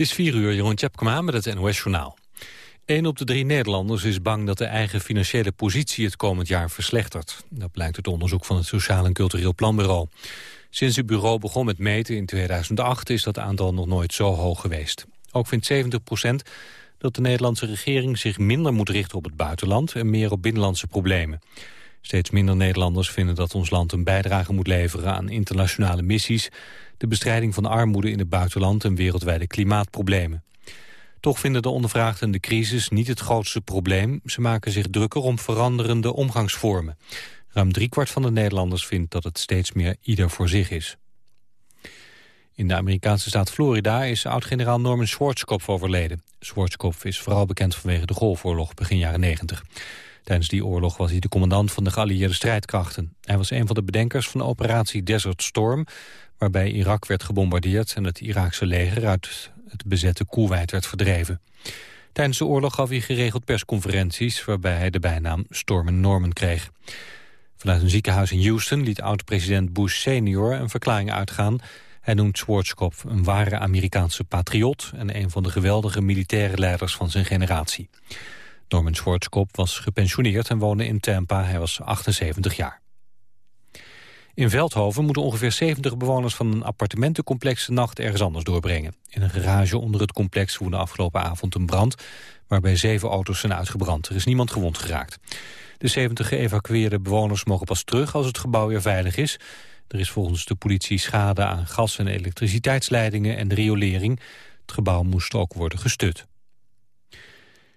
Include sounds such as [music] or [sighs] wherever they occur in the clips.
Is 4 uur, Jeroen Tjepkema met het NOS-journaal. Een op de drie Nederlanders is bang dat de eigen financiële positie het komend jaar verslechtert. Dat blijkt uit onderzoek van het Sociaal en Cultureel Planbureau. Sinds het bureau begon met meten in 2008 is dat aantal nog nooit zo hoog geweest. Ook vindt 70 procent dat de Nederlandse regering zich minder moet richten op het buitenland en meer op binnenlandse problemen. Steeds minder Nederlanders vinden dat ons land een bijdrage moet leveren aan internationale missies, de bestrijding van armoede in het buitenland en wereldwijde klimaatproblemen. Toch vinden de ondervraagden de crisis niet het grootste probleem. Ze maken zich drukker om veranderende omgangsvormen. Ruim driekwart van de Nederlanders vindt dat het steeds meer ieder voor zich is. In de Amerikaanse staat Florida is oud-generaal Norman Schwarzkopf overleden. Schwarzkopf is vooral bekend vanwege de Golfoorlog begin jaren 90. Tijdens die oorlog was hij de commandant van de geallieerde strijdkrachten. Hij was een van de bedenkers van operatie Desert Storm... waarbij Irak werd gebombardeerd en het Iraakse leger uit het bezette Koeweit werd verdreven. Tijdens de oorlog gaf hij geregeld persconferenties... waarbij hij de bijnaam Storm Norman kreeg. Vanuit een ziekenhuis in Houston liet oud-president Bush senior een verklaring uitgaan... Hij noemt Schwarzkopf een ware Amerikaanse patriot... en een van de geweldige militaire leiders van zijn generatie. Norman Schwarzkopf was gepensioneerd en woonde in Tampa. Hij was 78 jaar. In Veldhoven moeten ongeveer 70 bewoners van een appartementencomplex de nacht ergens anders doorbrengen. In een garage onder het complex woedde afgelopen avond een brand waarbij zeven auto's zijn uitgebrand. Er is niemand gewond geraakt. De 70 geëvacueerde bewoners mogen pas terug als het gebouw weer veilig is. Er is volgens de politie schade aan gas- en elektriciteitsleidingen en de riolering. Het gebouw moest ook worden gestut.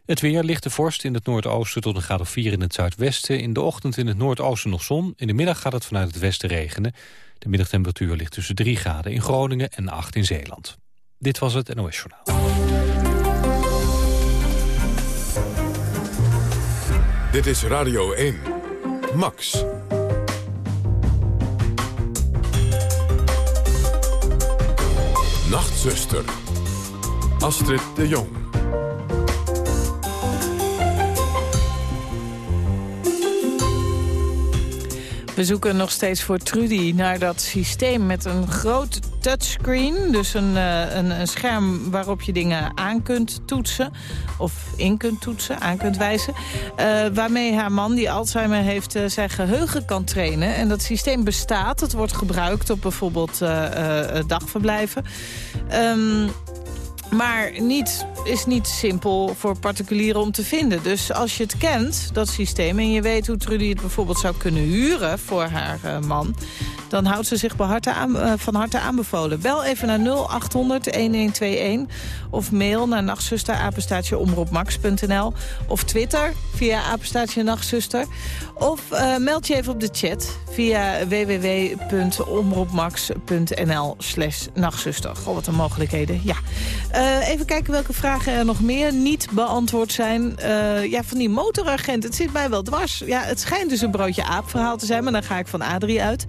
Het weer ligt de vorst in het noordoosten tot een graad of 4 in het zuidwesten. In de ochtend in het noordoosten nog zon. In de middag gaat het vanuit het westen regenen. De middagtemperatuur ligt tussen 3 graden in Groningen en 8 in Zeeland. Dit was het NOS Journaal. Dit is Radio 1. Max. Nachtzuster. Astrid de Jong. We zoeken nog steeds voor Trudy naar dat systeem met een groot touchscreen. Dus een, uh, een, een, scherm waarop je dingen aan kunt toetsen. Of in kunt toetsen, aan kunt wijzen. Uh, waarmee haar man, die Alzheimer heeft, uh, zijn geheugen kan trainen. En dat systeem bestaat. Het wordt gebruikt op bijvoorbeeld dagverblijven. Um, maar niet, is niet simpel voor particulieren om te vinden. Dus als je het kent, dat systeem, en je weet hoe Trudy het bijvoorbeeld zou kunnen huren voor haar uh, man dan houdt ze zich aan, uh, van harte aanbevolen. Bel even naar 0800-1121 of mail naar nachtzuster, omroepmax.nl of Twitter via apenstaatje nachtzuster. Of uh, meld je even op de chat via www.omroepmax.nl slash nachtzuster. Wat een mogelijkheden. Ja. Uh, even kijken welke vragen er nog meer niet beantwoord zijn. Ja, van die motoragent, het zit mij wel dwars. Ja, het schijnt dus een broodje aap verhaal te zijn, maar dan ga ik van Adrie uit.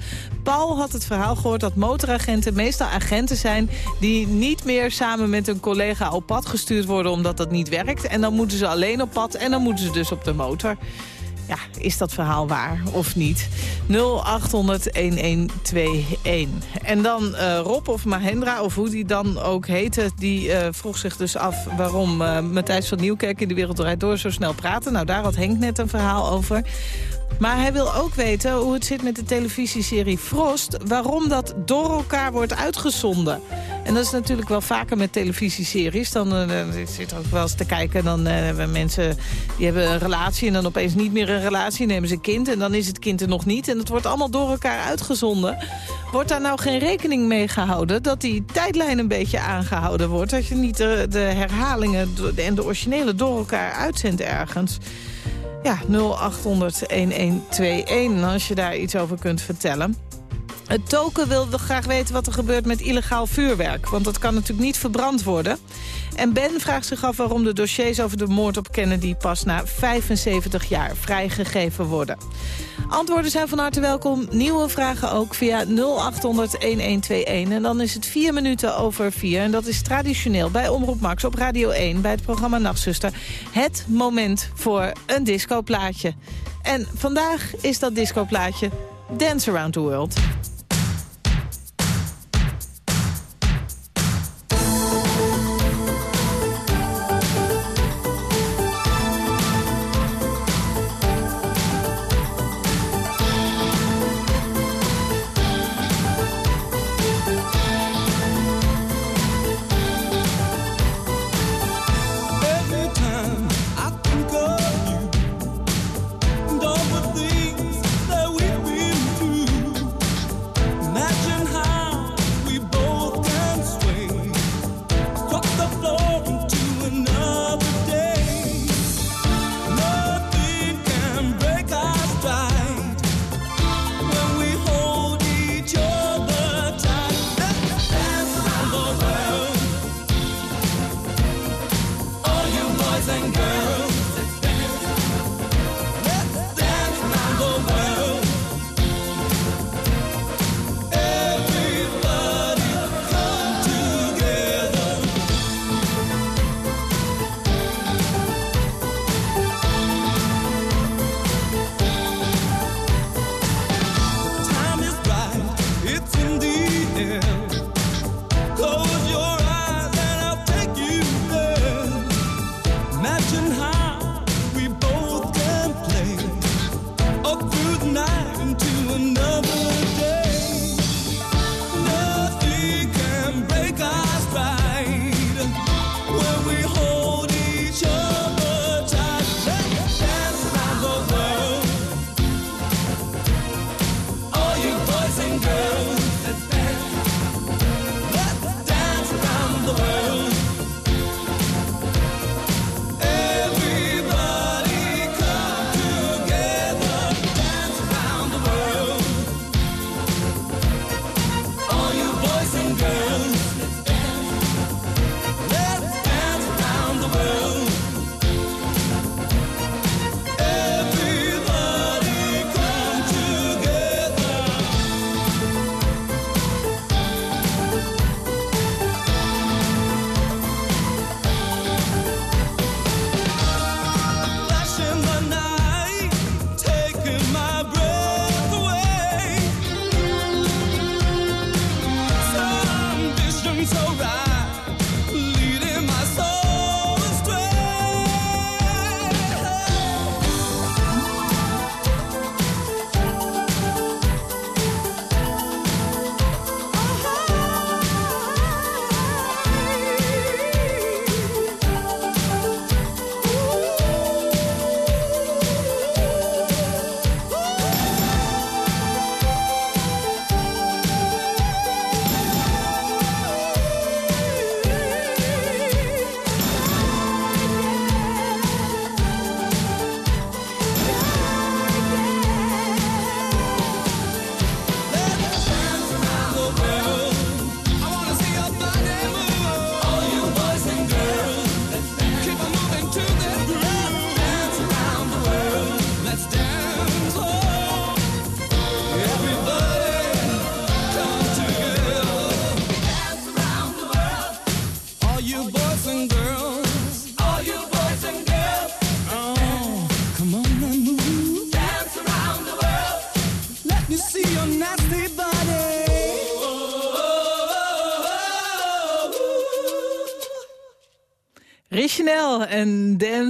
Paul had het verhaal gehoord dat motoragenten meestal agenten zijn... die niet meer samen met een collega op pad gestuurd worden omdat dat niet werkt. En dan moeten ze alleen op pad en dan moeten ze dus op de motor. Ja, is dat verhaal waar of niet? 0800-1121. En dan uh, Rob of Mahendra, of hoe die dan ook heette... die uh, vroeg zich dus af waarom uh, Matthijs van Nieuwkerk in de Wereld Door zo snel praten. Nou, daar had Henk net een verhaal over. Maar hij wil ook weten hoe het zit met de televisieserie Frost... waarom dat door elkaar wordt uitgezonden. En dat is natuurlijk wel vaker met televisieseries. Dan uh, zit ook wel eens te kijken. Dan uh, hebben mensen die hebben een relatie en dan opeens niet meer een relatie. Nemen ze een kind en dan is het kind er nog niet. En het wordt allemaal door elkaar uitgezonden. Wordt daar nou geen rekening mee gehouden dat die tijdlijn een beetje aangehouden wordt? Dat je niet de, de herhalingen en de originele door elkaar uitzendt ergens... Ja, 0800-1121 als je daar iets over kunt vertellen. Het token wilde graag weten wat er gebeurt met illegaal vuurwerk. Want dat kan natuurlijk niet verbrand worden. En Ben vraagt zich af waarom de dossiers over de moord op Kennedy... pas na 75 jaar vrijgegeven worden. Antwoorden zijn van harte welkom. Nieuwe vragen ook via 0800-1121. En dan is het vier minuten over vier. En dat is traditioneel bij Omroep Max op Radio 1... bij het programma Nachtzuster. Het moment voor een discoplaatje. En vandaag is dat discoplaatje Dance Around the World.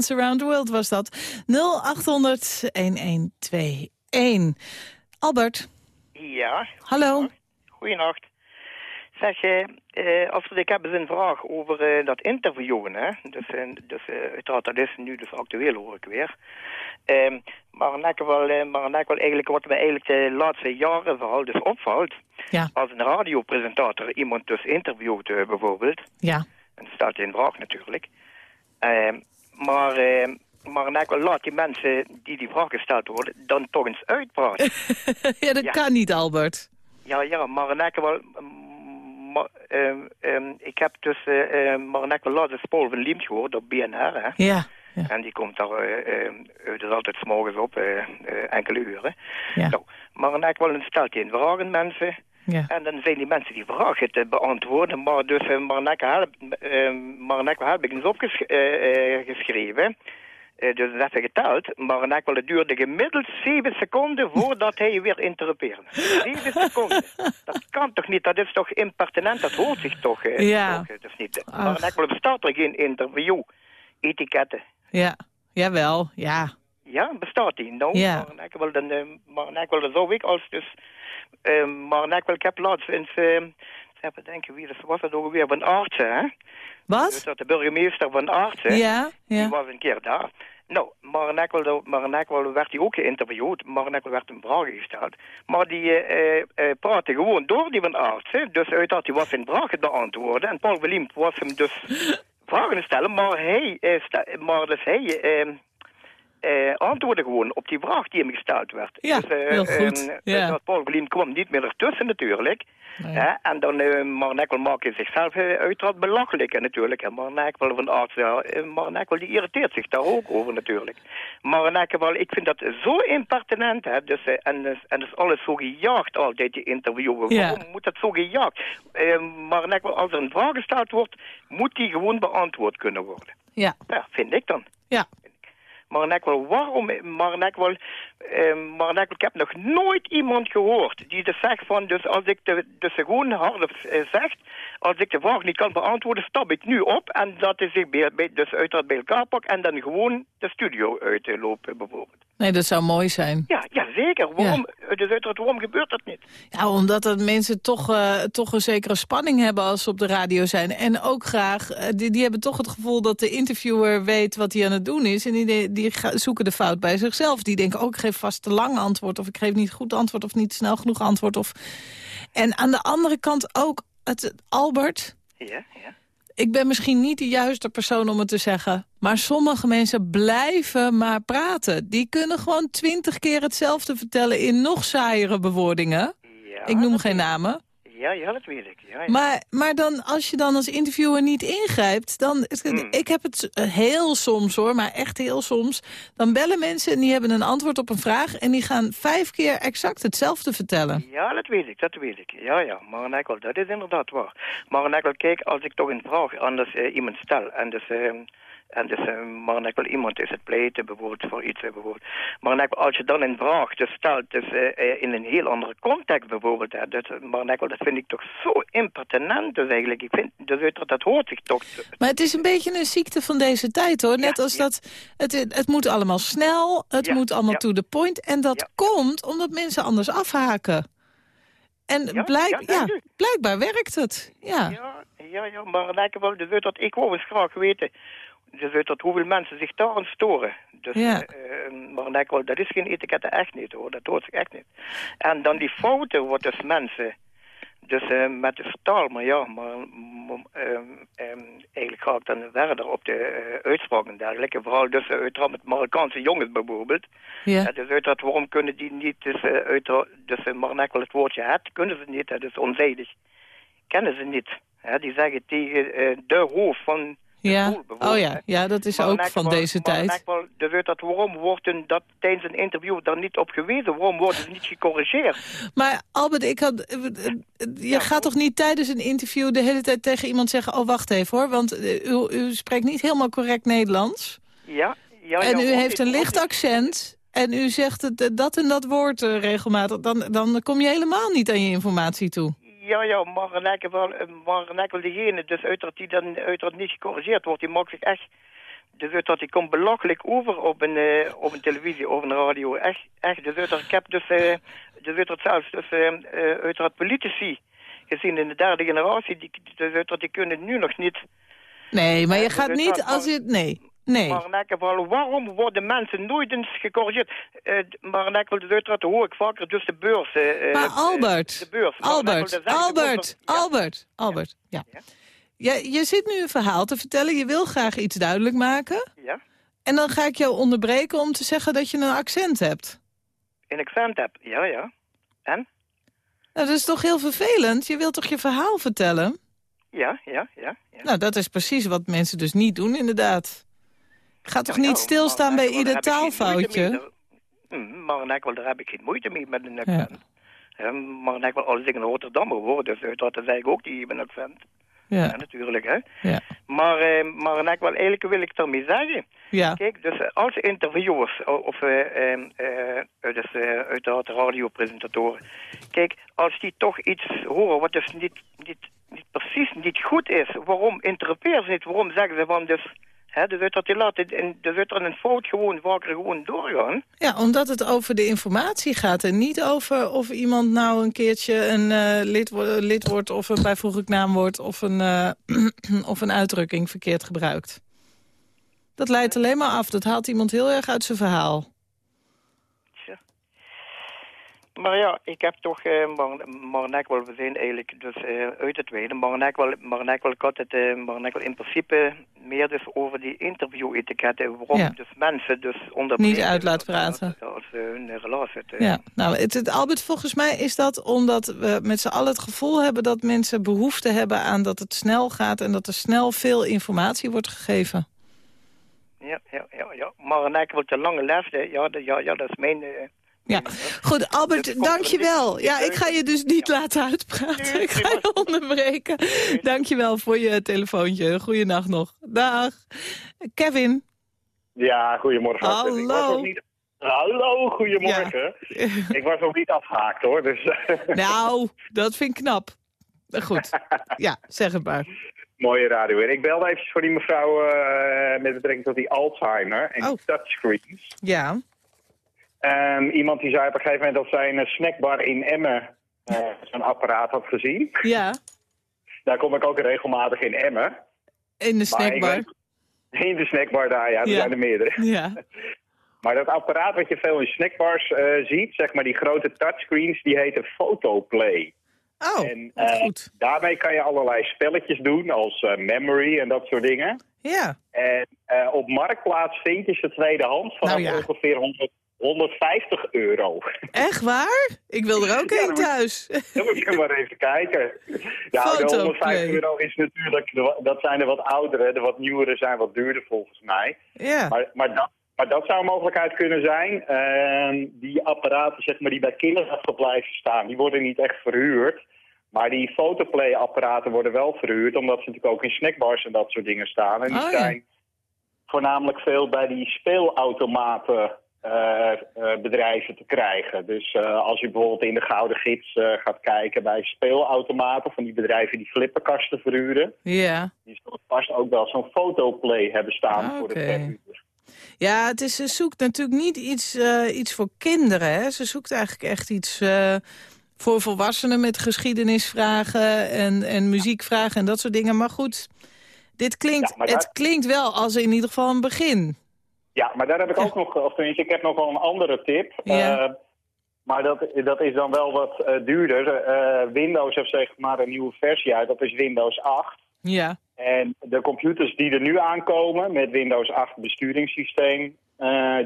Dance Around the World was dat. 0800-1121. Albert. Ja. Hallo. Goedenacht. Zeg, je, uh, Astrid, ik heb eens een vraag over uh, dat interviewen. Hè? Dus, uh, dus uiteraard, dat is nu dus actueel, hoor ik weer. Ehm, maar net wel, maar net wel eigenlijk wat me eigenlijk de laatste jaren vooral dus opvalt. Ja. Als een radiopresentator iemand dus interviewt bijvoorbeeld. Ja. En dat staat in vraag natuurlijk. Maar, ehm, maar laat die mensen die die vraag gesteld worden dan toch eens uitpraten. [laughs] ja, dat Ja. kan niet, Albert. Ja, ja, wel... Maar, ehm, ik heb dus uh, uh, wel laatst Paul van Liemt gehoord op BNR, hè. Ja. ja. En die komt daar uh, uh, dus altijd 's morgens op, uh, uh, enkele uren. Ja. Nou, maar net wel een stelt in vragen mensen. Ja. En dan zijn die mensen die vragen te beantwoorden. Maar dus heb, uh, Marnekke heb ik eens opgeschreven. Uh, dus dat even geteld. Maar het duurde gemiddeld 7 seconden voordat hij weer interrupeerde. 7 [laughs] seconden. Dat kan toch niet? Dat is toch impertinent? Dat hoort zich toch? Ja. toch dus niet. Maar bestaat er geen interview. Etiketten. Ja. Jawel, ja. Ja, bestaat die? Nou, Ja. maar uh, maar dat zou ik als dus... Uh, maar ik heb laatst eens... Uh, even denken, wie dat was dat ook weer? Van Aartsen, hè? Dus Wat? dat de burgemeester van Aartsen, Ja, die ja. was een keer daar. Nou, Nekkel werd hij ook geïnterviewd, maar Nekkel werd een vraag gesteld. Maar die uh, uh, praatte gewoon door, die van Aartsen. Dus uiteraard, die was zijn vraag te beantwoorden. En Paul Willem was hem dus [laughs] vragen stellen, maar hij, uh, maar dus hij uh, antwoordde gewoon op die vraag die hem gesteld werd. Ja, dus, uh, heel goed. Um, ja. dat Paul Willem kwam niet meer ertussen natuurlijk. Nee. Hè? En dan, uh, Nekkel maakte zichzelf uh, uiteraard belachelijk natuurlijk. En maar Nekkel van arts, ja, die irriteert zich daar ook over natuurlijk. Maar Nekkel, ik vind dat zo impertinent. Hè? Dus, en, en dus alles zo gejaagd altijd, die interviewen. Ja. Waarom moet dat zo gejaagd? Uh, maar Nekkel, als er een vraag gesteld wordt, moet die gewoon beantwoord kunnen worden. Ja. Ja, vind ik dan. Ja. Maar nek wel, waarom, maar nek wel, uh, maar nek wel, ik heb nog nooit iemand gehoord die dus zegt van, dus als ik de, dus gewoon hardop uh, zegt, als ik de vraag niet kan beantwoorden, stap ik nu op en dat is ik bij, bij, dus uiteraard bij elkaar pak en dan gewoon de studio uitlopen bijvoorbeeld. Nee, dat zou mooi zijn. Ja, ja zeker. Waarom, ja. Dus uiteraard, waarom gebeurt dat niet? Ja, omdat dat mensen toch, uh, toch een zekere spanning hebben als ze op de radio zijn. En ook graag, uh, die, die hebben toch het gevoel dat de interviewer weet wat hij aan het doen is. En die, die zoeken de fout bij zichzelf. Die denken ook, oh, ik geef vast te lang antwoord. Of ik geef niet goed antwoord of niet snel genoeg antwoord. Of... En aan de andere kant ook, het, Albert... Ja, ja. Ik ben misschien niet de juiste persoon om het te zeggen... maar sommige mensen blijven maar praten. Die kunnen gewoon twintig keer hetzelfde vertellen in nog saaiere bewoordingen. Ja, ik noem geen namen. Ja, ja, dat weet ik. Ja, ja. Maar, maar dan, als je dan als interviewer niet ingrijpt... dan, Hmm. ik heb het heel soms hoor, maar echt heel soms... dan bellen mensen en die hebben een antwoord op een vraag... en die gaan vijf keer exact hetzelfde vertellen. Ja, dat weet ik, dat weet ik. Ja, ja, maar Nekkel, dat is inderdaad waar. Maar Nekkel, kijk, als ik toch een vraag aan dus, uh, iemand stel... en dus... Uh, en dus, uh, maar net wel iemand is het pleiten bijvoorbeeld voor iets bijvoorbeeld. Maar net als je dan een vraag dus stelt dus, uh, in een heel andere context bijvoorbeeld. Hè, dus, wel, dat vind ik toch zo impertinent dus eigenlijk. Ik vind, dus dat, dat hoort zich toch. Maar het is een beetje een ziekte van deze tijd hoor. Net Ja, als ja. dat, het, het moet allemaal snel, het Ja, moet allemaal to the point. En dat komt omdat mensen anders afhaken. En Ja, blijk, ja, blijkbaar werkt het. Ja. Ja, ja, ja, maar net wel, dus dat ik wou eens graag weten. Dus weet dat hoeveel mensen zich daar aan storen. Dus, Ja. uh, maar net wel, dat is geen etiketten echt niet hoor, dat hoort zich echt niet. En dan die fouten wat dus mensen, dus uh, met de vertaal, maar ja, maar um, um, eigenlijk ga ik dan verder op de uh, uitspraken en dergelijke. Vooral dus uiteraard met Marokkaanse jongens bijvoorbeeld. Ja. Dus uiteraard, waarom kunnen die niet, dus, uiteraard, dus maar het woordje het, kunnen ze niet, dat is onzijdig. Kennen ze niet. Hè? Die zeggen tegen de hoofd van Ja. Oh ja, ja, dat is Maar ook van deze maar tijd. wel, dus weet dat, waarom wordt een, dat tijdens een interview daar niet op gewezen? Waarom wordt het niet gecorrigeerd? Maar Albert, ik had, eh, eh, je Ja, gaat toch niet tijdens een interview de hele tijd tegen iemand zeggen... oh, wacht even hoor, want eh, u, u spreekt niet helemaal correct Nederlands. Ja, ja, en u heeft een licht accent en u zegt het, eh, dat en dat woord eh, regelmatig. Dan, dan kom je helemaal niet aan je informatie toe. Ja, ja, maar wel, maar lekker degene, dus uiteraard die dan uiteraard niet gecorrigeerd wordt, die maakt zich echt, dus uiteraard die komt belachelijk over op een, uh, op een televisie of een radio, echt, echt, dus uiteraard, ik heb dus, uh, dus uiteraard zelfs, dus uh, uiteraard politici gezien in de derde generatie, die, dus uiteraard die kunnen nu nog niet... Nee, maar je gaat niet als je... Nee. Nee. Waarom worden mensen nooit eens gecorrigeerd? Uh, maar in geval, uiteraard hoor ik vaker dus de beurs. Uh, maar Albert, de beurs. Albert, Albert, Albert, Albert, ja. ja. ja. je zit nu een verhaal te vertellen, je wil graag iets duidelijk maken. Ja. En dan ga ik jou onderbreken om te zeggen dat je een accent hebt. Een accent heb, ja, ja. En? Nou, dat is toch heel vervelend? Je wilt toch je verhaal vertellen? Ja, ja, ja. ja. Nou, dat is precies wat mensen dus niet doen, inderdaad. Ga toch niet stilstaan bij ieder taalfoutje? Maar in daar heb ik geen moeite mee met een accent. Ja. in als ik een Rotterdammer word, dus dat zeg ik ook die een accent. Ja. ja. natuurlijk, hè. Ja. Maar, eh, maar in wel, eigenlijk wil ik daarmee zeggen. Ja. Kijk, dus eh, als interviewers, of uh, uh, dus, uh, uiteraard radiopresentatoren, kijk, als die toch iets horen wat dus niet, niet, niet precies niet goed is, waarom interpreteren ze niet, waarom zeggen ze van dus He, dus dat die laten en er een fout gewoon vaker gewoon doorgaan. Ja, omdat het over de informatie gaat en niet over of iemand nou een keertje een uh, lid, lid, wordt of een bijvoeglijk naamwoord of een, uh, [clears throat] of een uitdrukking verkeerd gebruikt. Dat leidt alleen maar af. Dat haalt iemand heel erg uit zijn verhaal. Maar ja, ik heb toch, uh, maar wel, we zijn eigenlijk dus uh, uit het wijden. Maar nek wel, maar nek wel, het, uh, maar wel in principe meer dus over die interview-etiketten. Waarom ja. dus mensen dus onder Niet uit laten praten. Als hun relatie. Ja, nou, het, het, Albert, volgens mij is dat omdat we met z'n allen het gevoel hebben dat mensen behoefte hebben aan dat het snel gaat en dat er snel veel informatie wordt gegeven. Ja, ja, ja, ja. maar nek wel te lange les, ja, ja, ja, dat is mijn... Ja, goed. Albert, dankjewel. Ja, ik ga je dus niet laten uitpraten. Ik ga je onderbreken. Dankjewel voor je telefoontje. Goeienacht nog. Dag. Kevin. Ja, goedemorgen. Hallo. Niet... Hallo, goedemorgen. ik was ook niet afgehaakt hoor. Dus... [laughs] nou, dat vind ik knap. Goed. Ja, zeg het maar. Mooie radio. En ik belde eventjes voor die mevrouw uh, met betrekking tot die Alzheimer en oh. touchscreens. Ja. Um, iemand die zei op een gegeven moment dat zij een snackbar in Emmen uh, zo'n apparaat had gezien. Ja. Daar kom ik ook regelmatig in Emmen. In de snackbar? in de snackbar daar, ja. Er zijn er meerdere. Ja. [laughs] maar dat apparaat wat je veel in snackbars uh, ziet, zeg maar die grote touchscreens, die heten Photoplay. Oh, en, uh, goed. Daarmee kan je allerlei spelletjes doen, als memory en dat soort dingen. Ja. En op Marktplaats vind je ze tweedehands vanaf nou ja. ongeveer 100 150 euro. Echt waar? Ik wil er ook [laughs] ja, een thuis. [laughs] Dan moet je maar even kijken. Ja, de 150 euro is natuurlijk, dat zijn de wat oudere, de wat nieuwere zijn wat duurder volgens mij. Ja. Maar, maar, dat, maar dat zou een mogelijkheid kunnen zijn. Uh, die apparaten zeg maar, die bij kinderdagverblijven staan, die worden niet echt verhuurd. Maar die fotoplay-apparaten worden wel verhuurd, omdat ze natuurlijk ook in snackbars en dat soort dingen staan. En die oh, zijn voornamelijk veel bij die speelautomaten bedrijven te krijgen. Dus uh, als je bijvoorbeeld in de Gouden Gids gaat kijken bij speelautomaten... van die bedrijven die flipperkasten verhuren... Ja. die zullen vast ook wel zo'n fotoplay hebben staan voor de verhuurder. Ja, het is, ze zoekt natuurlijk niet iets, iets voor kinderen. Hè? Ze zoekt eigenlijk echt iets voor volwassenen met geschiedenisvragen en, en muziekvragen en dat soort dingen. Maar goed, dit klinkt, het klinkt wel als in ieder geval een begin. Ja, maar daar heb ik ook nog, of tenminste, ik heb nog wel een andere tip. Ja. Uh, maar dat, dat is dan wel wat uh, duurder. Uh, Windows heeft zeg maar een nieuwe versie uit, dat is Windows 8. Ja. En de computers die er nu aankomen met Windows 8 besturingssysteem,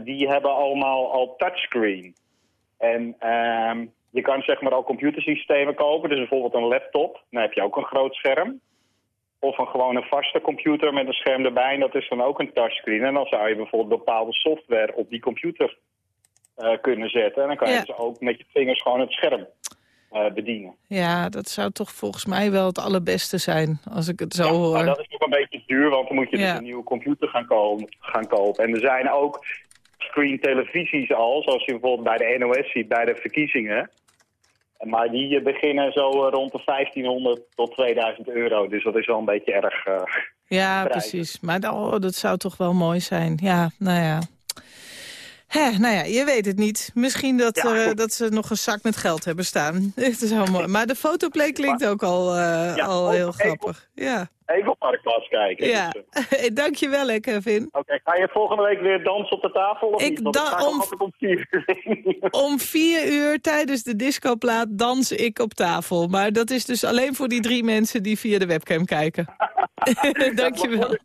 die hebben allemaal al touchscreen. En ehm, je kan zeg maar al computersystemen kopen, dus bijvoorbeeld een laptop, dan heb je ook een groot scherm. Of een gewoon een vaste computer met een scherm erbij. En dat is dan ook een touchscreen. En dan zou je bijvoorbeeld bepaalde software op die computer uh, kunnen zetten. En dan kan je dus ook met je vingers gewoon het scherm uh, bedienen. Ja, dat zou toch volgens mij wel het allerbeste zijn, als ik het zo ja, hoor. Maar dat is nog een beetje duur, want dan moet je dus een nieuwe computer gaan, ko gaan kopen. En er zijn ook screen televisies al, zoals je bijvoorbeeld bij de NOS ziet, bij de verkiezingen. Maar die eh, beginnen zo eh, rond de 1500 tot 2000 euro. Dus dat is wel een beetje erg... eh, Ja, prijzen. precies. Maar oh, dat zou toch wel mooi zijn. Ja, nou ja. Hè, nou ja, je weet het niet. Misschien dat, Ja, dat ze nog een zak met geld hebben staan. [laughs] Het is mooi. Maar de fotoplay klinkt ook al, Ja, al heel grappig. Ja, Even op Marktplaats kijken. ja. Dus, eh, [laughs] Dank je wel, hè, Kevin. Oké, ga je volgende week weer dansen op de tafel? Of Ik niet? Want dan- sta om- vier uur. [laughs] Om vier uur tijdens de discoplaat dans ik op tafel. Maar dat is dus alleen voor die drie mensen die via de webcam kijken. Dank je wel.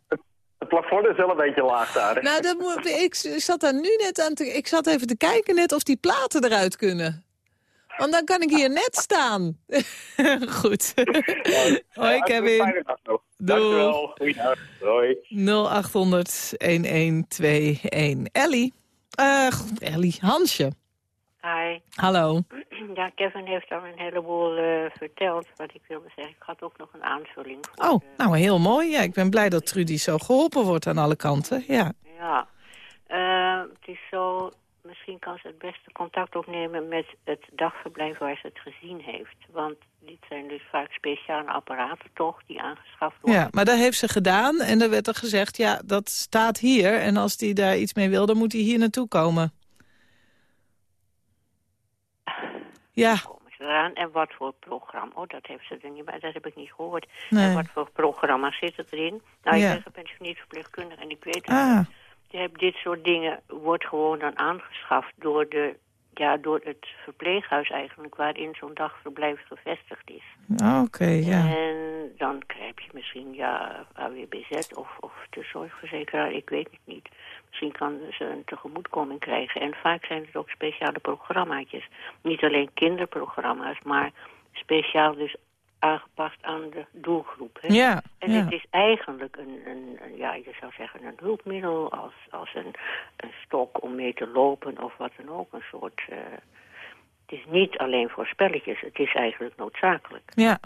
Het plafond is wel een beetje laag daar. hè? Nou, dat moet, ik zat daar nu net aan te... Ik zat even te kijken net of die platen eruit kunnen. Want dan kan ik hier net staan. [laughs] Goed. [laughs] Hoi, Kevin. Fijne dag nog. Doei. Dankjewel. Goeiedag. Hoi. 0800-1121. Ellie. Eh, goed, Ellie. Hansje. Hi. Hallo. [clears throat] Ja, Kevin heeft al een heleboel eh, verteld wat ik wilde zeggen. Ik had ook nog een aanvulling. Voor Oh, de- nou heel mooi. Ja, ik ben blij dat Trudy zo geholpen wordt aan alle kanten. Ja. Ja. Eh, het is zo, misschien kan ze het beste contact opnemen met het dagverblijf waar ze het gezien heeft. Want dit zijn dus vaak speciale apparaten toch, die aangeschaft worden. ja, maar dat heeft ze gedaan. En er werd er gezegd, ja, dat staat hier. En als die daar iets mee wil, dan moet hij hier naartoe komen. [sighs] Ja, eraan en wat voor programma? Oh, dat heeft ze er niet bij, dat heb ik niet gehoord. Nee. En wat voor programma's zit het erin? Nou, Ja. ik ben gepensioneerd verpleegkundige en ik weet het ah, Je hebt dit soort dingen wordt gewoon dan aangeschaft door, de, ja, door het verpleeghuis eigenlijk waarin zo'n dagverblijf gevestigd is. oké, ja. En dan krijg je misschien ja, AWBZ of, of de zorgverzekeraar, ik weet het niet. Misschien kan ze een tegemoetkoming krijgen. En vaak zijn het ook speciale programmaatjes. Niet alleen kinderprogramma's, maar speciaal dus aangepast aan de doelgroep. Hè? Ja, En ja. het is eigenlijk een, een, een, ja, je zou zeggen een hulpmiddel als, als een, een stok om mee te lopen of wat dan ook. Een soort, eh, het is niet alleen voor spelletjes, het is eigenlijk noodzakelijk. Ja.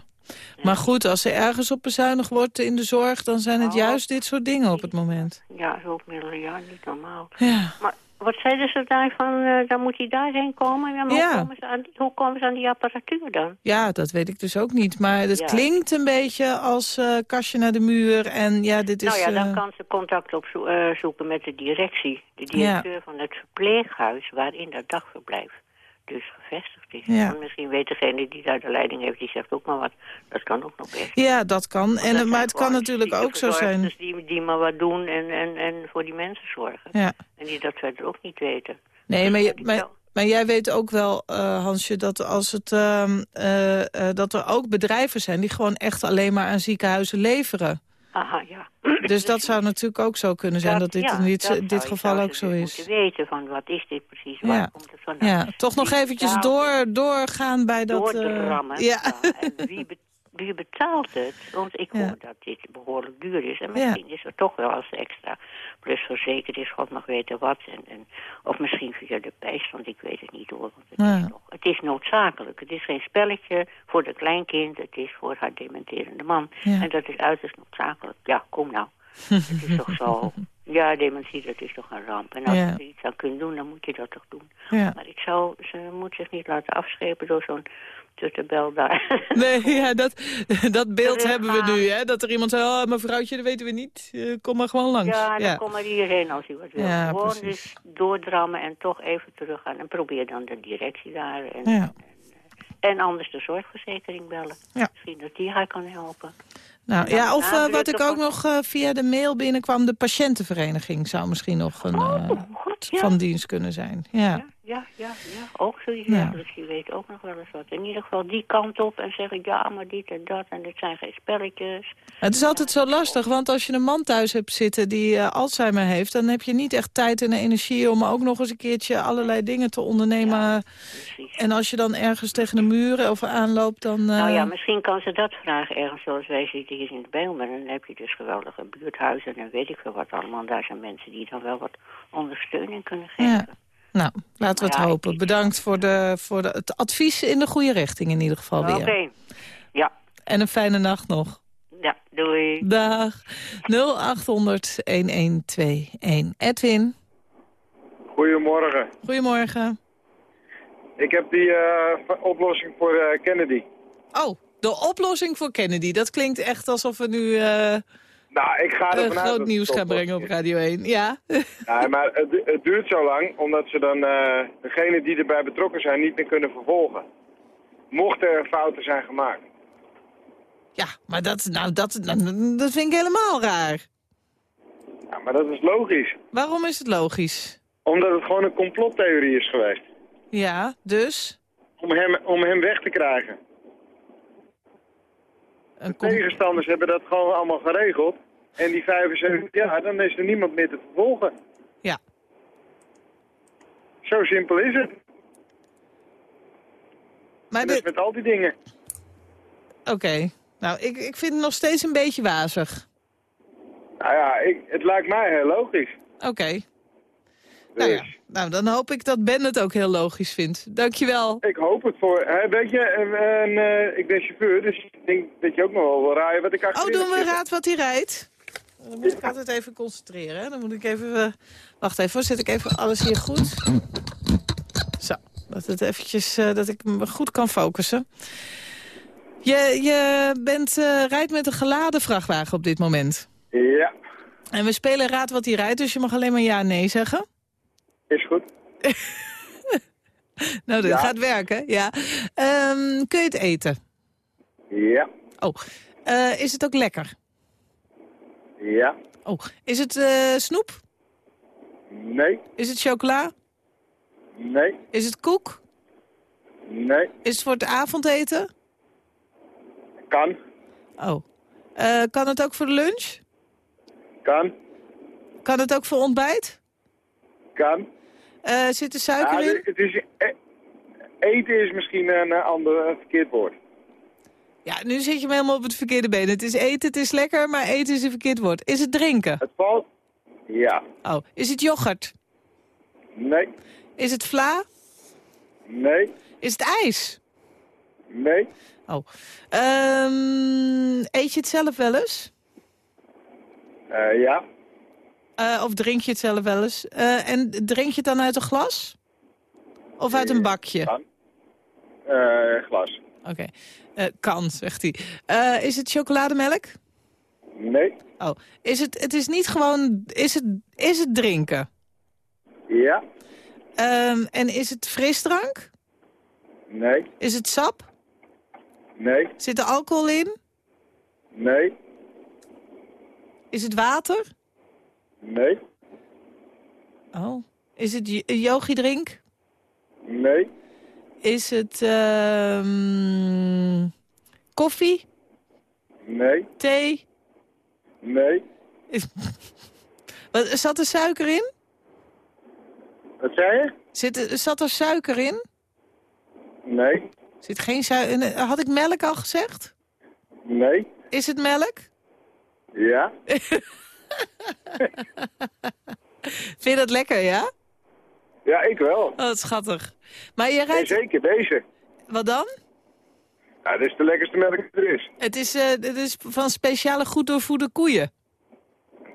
Maar goed, als er ergens op bezuinigd wordt in de zorg... dan zijn het Oh. juist dit soort dingen op het moment. Ja, hulpmiddelen, ja, niet normaal. Ja. Maar wat zeiden ze daarvan, eh dan moet hij daarheen komen? Ja, maar Ja. Hoe, komen ze aan, hoe komen ze aan die apparatuur dan? Ja, dat weet ik dus ook niet. Maar het Ja. klinkt een beetje als eh, kastje naar de muur. En ja, dit is... nou ja, dan eh, kan ze contact opzoeken met de directie. De directeur van het verpleeghuis waarin dat dagverblijf dus gevestigd is. Ja. Misschien weet degene die daar de leiding heeft, die zegt ook maar wat. Dat kan ook nog best. Ja, dat kan. En, maar het kan natuurlijk ook zo zijn... ziekenverzorgers Die, die maar wat doen en, en, en voor die mensen zorgen. Ja. En die dat verder ook niet weten. Nee, maar, je- Die maar, maar jij weet ook wel, eh, Hansje, dat, als het, eh, dat er ook bedrijven zijn... die gewoon echt alleen maar aan ziekenhuizen leveren. Aha, ja. Dus dat zou natuurlijk ook zo kunnen zijn, dat, dit ja, in dit, dat dit zou je- geval ook zo is. moeten weten van wat is dit precies, Ja. waar komt het vandaan. Ja, toch nog eventjes door, doorgaan bij dat... door te eh, rammen. ja. Ja, en wie, wie betaalt het? Want ik Ja. hoor dat dit behoorlijk duur is. En Ja. misschien is er toch wel als extra plus verzekerd is, God mag weten wat. En, en, of misschien via de bijstand, ik weet het niet hoor. Want het, Ja. is toch, het is noodzakelijk. Het is geen spelletje voor de kleinkind. Het is voor haar dementerende man. En dat is uiterst noodzakelijk. Ja, kom nou. [laughs] het is toch zo... Ja, dementie, dat is toch een ramp. En als je er iets aan kunt doen, dan moet je dat toch doen. Maar ik zou, ze moet zich niet laten afschepen door zo'n tuttenbel daar. [laughs] Nee, ja, dat, dat beeld hebben we nu, hè? Dat er iemand zei, oh, mevrouwtje, dat weten we niet. Eh, kom maar gewoon langs. ja, dan ja. kom maar hierheen als u wat wil. Ja, Gewoon precies. dus doordrammen en toch even teruggaan. En probeer dan de directie daar. En, en anders de zorgverzekering bellen. Ja. Misschien dat die haar kan helpen. Nou, Ja, of eh, wat ik ook nog eh, via de mail binnenkwam, de patiëntenvereniging zou misschien nog een, Oh, goed, van dienst kunnen zijn. Ja. Ja, ja, ja. Ook zoiets Ja. dergelijks. Die weet ook nog wel eens wat. In ieder geval die kant op en zeggen ja, maar dit en dat. En dit zijn geen spelletjes. Het is altijd zo lastig, want als je een man thuis hebt zitten die eh, Alzheimer heeft... dan heb je niet echt tijd en energie om ook nog eens een keertje allerlei dingen te ondernemen. Precies. En als je dan ergens tegen de muren of aanloopt, dan... eh, Nou ja, misschien kan ze dat vragen ergens zoals wij zitten hier in de Bijlmer. En dan heb je dus geweldige buurthuizen en weet ik veel wat allemaal. Daar zijn mensen die dan wel wat ondersteuning kunnen geven. Ja. Nou, laten we het Ja, ik- hopen. Bedankt voor, de, voor de, het advies in de goede richting in ieder geval Oké. weer. Ja. En een fijne nacht nog. ja, doei. Dag. 0800-1121. Edwin, Goedemorgen. goedemorgen. Ik heb die eh, oplossing voor eh, Kennedy. Oh, de oplossing voor Kennedy. Dat klinkt echt alsof we nu eh, Nou, ik ga een ervan uit groot nieuws gaan brengen op Radio 1. Ja? [laughs] Ja, maar het, het duurt zo lang omdat ze dan eh degenen die erbij betrokken zijn niet meer kunnen vervolgen. Mochten er fouten zijn gemaakt. ja, maar dat, nou, dat, dat vind ik helemaal raar. Ja, maar dat is logisch. Waarom is het logisch? Omdat het gewoon een complottheorie is geweest. Ja, dus? Om hem, om hem weg te krijgen. Een com- Tegenstanders hebben dat gewoon allemaal geregeld. En die 75 jaar, dan is er niemand meer te vervolgen. ja. Zo simpel is het. Maar met al die dingen. Oké. Nou, ik, ik vind het nog steeds een beetje wazig. Nou ja, ik, het lijkt mij heel logisch. Oké. Nou ja, nou, dan hoop ik dat Ben het ook heel logisch vindt. Dankjewel. ik hoop het voor... Hè, weet je, eh, en, ik ben chauffeur, dus ik denk dat je ook nog wel wil rijden wat ik Oh, doen we raad wat hij rijdt? Dan moet ik altijd even concentreren. Hè? Dan moet ik even... eh, wacht even, zet ik even alles hier goed. Zo, dat, het eventjes, eh, dat ik me goed kan focussen. Je, je bent, eh, rijdt met een geladen vrachtwagen op dit moment. Ja, En we spelen raad wat hij rijdt, dus je mag alleen maar ja en nee zeggen. Is goed. [laughs] Nou, dit Ja. gaat werken, ja. Ehm, kun je het eten? Ja, Oh, Eh, is het ook lekker? ja, Oh, is het eh, snoep? nee, Is het chocola? nee, Is het koek? nee, Is het voor het avondeten? kan, Oh. Eh, kan het ook voor de lunch? kan, Kan het ook voor ontbijt? kan. Eh, zit er suiker Ja, in? het is, e- eten is misschien een eh, ander een verkeerd woord. Ja, nu zit je me helemaal op het verkeerde been. Het is eten, het is lekker, maar eten is een verkeerd woord. Is het drinken? Het valt? Ja, Oh. Is het yoghurt? nee, Is het vla? nee, Is het ijs? nee, Oh. Ehm, eet je het zelf wel eens? eh, ja, Eh, of drink je het zelf wel eens? Eh, en drink je het dan uit een glas? Of uit een bakje? Eh, glas. Oké. Eh, kan, zegt hij. Is het chocolademelk? Nee, Oh. Is het, het is niet gewoon... Is het, is het drinken? ja, Ehm, en is het frisdrank? nee, Is het sap? nee, Zit er alcohol in? nee, Is het water? Nee, Oh. Is het yogi drink? nee, Is het ehm, koffie? nee, Thee? nee. Is, [laughs] wat, zat er suiker in? Wat zei je? Zit, er- zat er suiker in? Nee, Zit geen suiker in? Had ik melk al gezegd? nee, Is het melk? ja, [laughs] [laughs] Vind je dat lekker, ja? ja, ik wel. Oh, wat schattig. Maar je Nee, rijdt... zeker, deze. Wat dan? Ja, dit is de lekkerste melk die er is. Het is, eh, het is van speciale goed doorvoede koeien.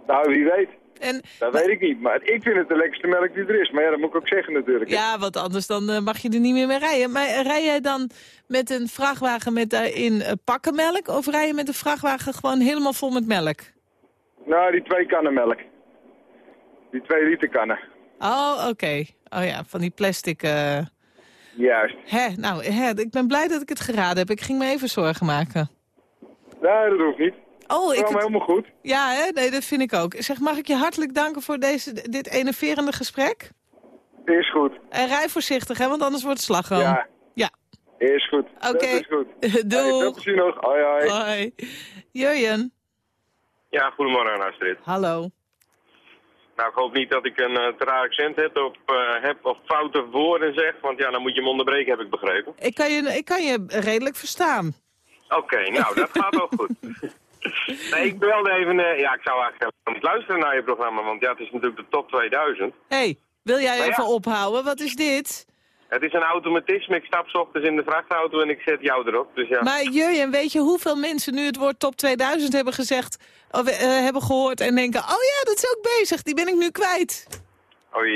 Nou, wie weet. En, Dat weet ik niet, maar ik vind het de lekkerste melk die er is. Maar ja, dat moet ik ook zeggen natuurlijk. ja, want anders dan eh, mag je er niet meer mee rijden. Maar eh, rij jij dan met een vrachtwagen met daarin eh, pakken melk? Of rij je met een vrachtwagen gewoon helemaal vol met melk? Nou, die twee kannen melk. Die twee liter kannen. Oh, oké. Oh ja, van die plastic... eh Juist. Hè, nou, hè, ik ben blij dat ik het geraden heb. Ik ging me even zorgen maken. Nee, dat hoeft niet. Oh, ik... kwam helemaal goed. Ja, hè? Nee, dat vind ik ook. Zeg, mag ik je hartelijk danken voor deze, dit enerverende gesprek? Is goed. En rij voorzichtig, hè, want anders wordt het slagroom. Ja, Ja. is goed. Oké. Is goed. [laughs] Hey, veel Doeg. plezier nog. Hoi, hoi. Hoi. Jurjen. Ja, goedemorgen Astrid. Hallo. Nou, ik hoop niet dat ik een uh, te raar accent heb, op, eh, heb of foute woorden zeg, want ja, dan moet je me onderbreken, heb ik begrepen. Ik kan je, ik kan je redelijk verstaan. Oké, nou, dat [laughs] gaat ook goed. nee, ik wilde even, eh, ja, ik zou eigenlijk niet luisteren naar je programma, want ja, het is natuurlijk de top 2000. Hé, hey, wil jij ja. even ophouden? Wat is dit? Het is een automatisme, ik stap 's ochtends in de vrachtauto en ik zet jou erop, dus ja. Maar Jurjen, weet je hoeveel mensen nu het woord top 2000 hebben gezegd... Of, eh, hebben gehoord en denken... Oh ja, dat is ook bezig, die ben ik nu kwijt. Oei,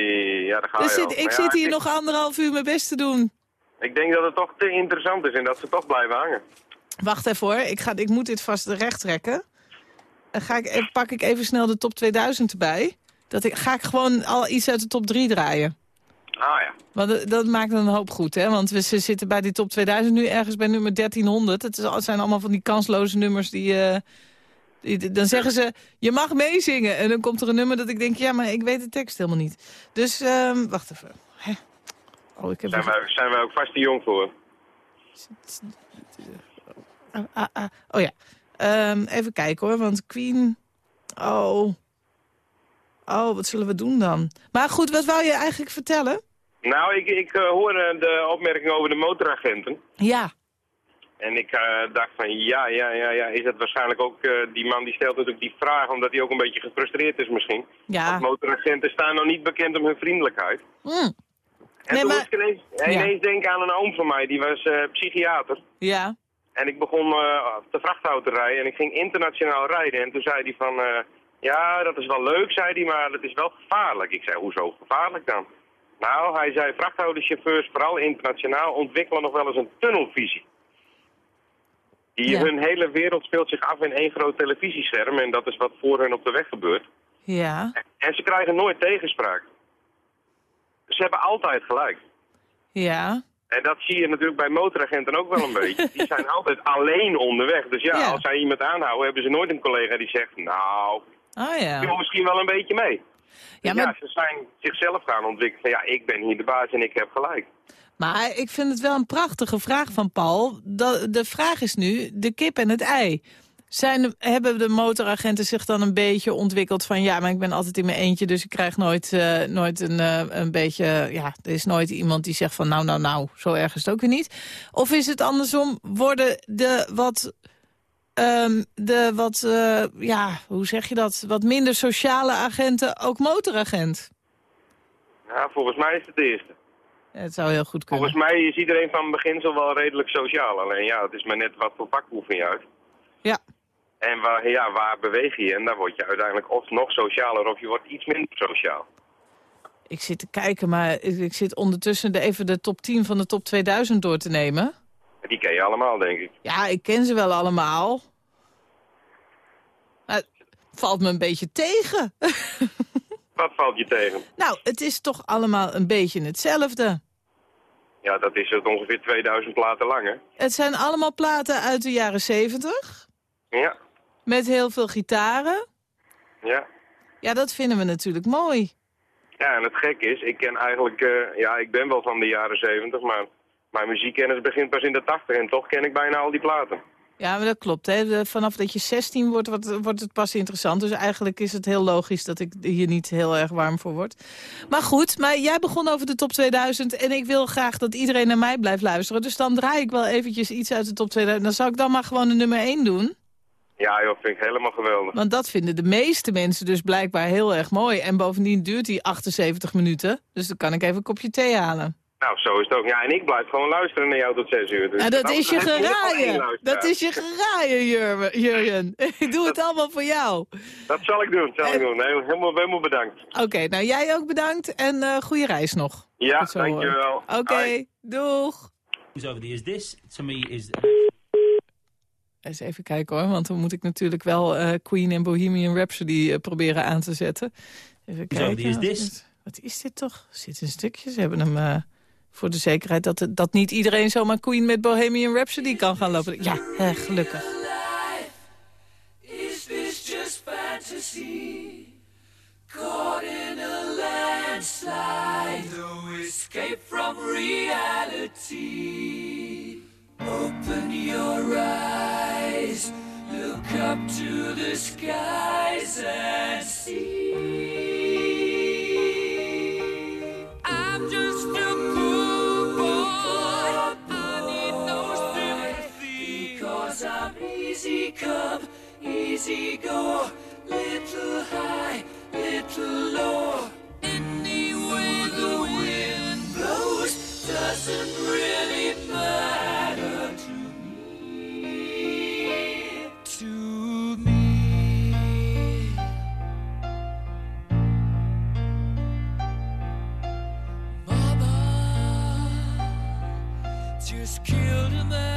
ja, daar ga Dus je zit, ik ja, zit hier ik- nog anderhalf uur mijn best te doen. Ik denk dat het toch te interessant is en dat ze toch blijven hangen. Wacht even hoor, ik, ga, ik moet dit vast recht trekken. Dan ga ik, even- pak ik even snel de top 2000 erbij. Dat ik, ga ik gewoon al iets uit de top 3 draaien. Ah ja. Want dat, maakt een hoop goed, hè? Want we ze zitten bij die top 2000 nu ergens bij nummer 1300. Het, is, al- het zijn allemaal van die kansloze nummers die, eh, die... Dan zeggen ze, je mag meezingen. En dan komt er een nummer dat ik denk, ja, maar ik weet de tekst helemaal niet. Dus, ehm, wacht even. Hè? Oh, ik heb... Zijn wij, zijn wij ook vast te jong voor. Ah, ah, ah. Oh ja. Ehm, even kijken hoor, want Queen... Oh. Oh, wat zullen we doen dan? Maar goed, wat wou je eigenlijk vertellen? Nou, ik, ik eh, hoorde de opmerking over de motoragenten. Ja. En ik eh, dacht van ja, ja, ja, ja, is dat waarschijnlijk ook, eh, die man die stelt natuurlijk die vraag omdat hij ook een beetje gefrustreerd is misschien. Ja. Want motoragenten staan nog niet bekend om hun vriendelijkheid. Hm. En Nee, toen maar- moest ik ineens, Ja. ineens denken aan een oom van mij, die was eh, psychiater. Ja. En ik begon eh, de vrachtauto te rijden en ik ging internationaal rijden. En toen zei hij van, eh, ja, dat is wel leuk, zei hij, maar dat is wel gevaarlijk. Ik zei, hoezo gevaarlijk dan? Nou, hij zei, vrachtautochauffeurs, vooral internationaal, ontwikkelen nog wel eens een tunnelvisie. Die Ja. Hun hele wereld speelt zich af in één groot televisiescherm en dat is wat voor hen op de weg gebeurt. Ja. En ze krijgen nooit tegenspraak. Ze hebben altijd gelijk. Ja. En dat zie je natuurlijk bij motoragenten ook wel een [laughs] beetje. Die zijn altijd alleen onderweg. Dus ja, Ja. als zij iemand aanhouden, hebben ze nooit een collega die zegt... Nou, Oh ja. misschien wel een beetje mee. Ja, maar, ze zijn zichzelf gaan ontwikkelen van... Ja, ik ben hier de baas en ik heb gelijk. maar ik vind het wel een prachtige vraag van Paul. De, de vraag is nu, de kip en het ei. Zijn, hebben de motoragenten zich dan een beetje ontwikkeld van... ja, maar ik ben altijd in mijn eentje, dus ik krijg nooit, eh, nooit een, eh, een beetje... ja, er is nooit iemand die zegt van nou, nou, nou, zo erg is het ook weer niet. Of is het andersom, worden de wat... ehm, de wat, eh, ja, hoe zeg je dat? Wat minder sociale agenten ook motoragent? Ja, volgens mij is het de eerste. Het zou heel goed kunnen. Volgens mij is iedereen van beginsel wel redelijk sociaal. Alleen ja, het is maar net wat voor vak oefen je uit. Ja. En waar, ja, waar beweeg je? En daar word je uiteindelijk of nog socialer of je wordt iets minder sociaal. Ik zit te kijken, maar ik, ik zit ondertussen de, even de top 10 van de top 2000 door te nemen. Die ken je allemaal, denk ik. Ja, ik ken ze wel allemaal. Maar het valt me een beetje tegen. [laughs] Wat valt je tegen? nou, het is toch allemaal een beetje hetzelfde. Ja, dat is het ongeveer 2000 platen lang, hè? Het zijn allemaal platen uit de jaren 70. Ja, Met heel veel gitaren. ja. Ja, dat vinden we natuurlijk mooi. Ja, en het gek is, ik ken eigenlijk, eh, ja, ik ben wel van de jaren 70, maar mijn muziekkennis begint pas in de 80 en toch ken ik bijna al die platen. Ja, maar dat klopt. Hè. Vanaf dat je 16 wordt, wordt, wordt het pas interessant. Dus eigenlijk is het heel logisch dat ik hier niet heel erg warm voor word. Maar goed, maar jij begon over de top 2000... en ik wil graag dat iedereen naar mij blijft luisteren. Dus dan draai ik wel eventjes iets uit de top 2000. Dan zou ik dan maar gewoon de nummer 1 doen. Ja joh, vind ik helemaal geweldig. Want dat vinden de meeste mensen dus blijkbaar heel erg mooi. En bovendien duurt die 78 minuten. Dus dan kan ik even een kopje thee halen. Nou, zo is het ook. Ja, en ik blijf gewoon luisteren naar jou tot 6 uur. Dus Nou, dat is je geraaien. Dat is je geraaien, Jurgen- Jurgen. [laughs] Ik doe het allemaal voor jou. Dat zal ik doen, zal ik En- doen. Nee, helemaal, helemaal bedankt. Oké, nou jij ook bedankt en eh goede reis nog. Ja, dankjewel. Oké, doeg. over the is this to me is Eens even kijken hoor, want dan moet ik natuurlijk wel eh, Queen en Bohemian Rhapsody eh, proberen aan te zetten. Even Zo, kijken. die is Wat dit. is- Wat is dit toch? Er zit een stukje. Ze hebben hem eh, voor de zekerheid dat, dat niet iedereen zomaar Queen met Bohemian Rhapsody kan gaan lopen. Ja, hè, gelukkig. Is this just fantasy? Caught in a landslide, no escape from reality. Open your eyes, look up to the skies and see. Easy come, easy go, little high, little low. Any way the wind blows doesn't really matter to me. To me. Mama just killed a man.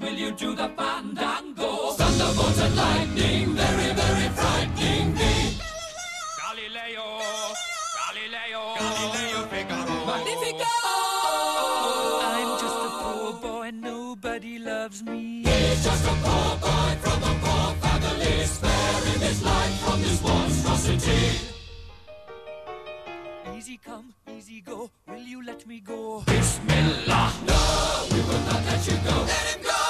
will you do the fandango? Thunderbolts and lightning, very, very frightening me. Galileo, Galileo, Galileo Figaro. Magnifico! I'm just a poor boy nobody loves me. He's just a poor boy from a poor family, sparing his life from this monstrosity. Easy come, easy go. Will you let me go? Bismillah. No, we will not let you go. Let him go.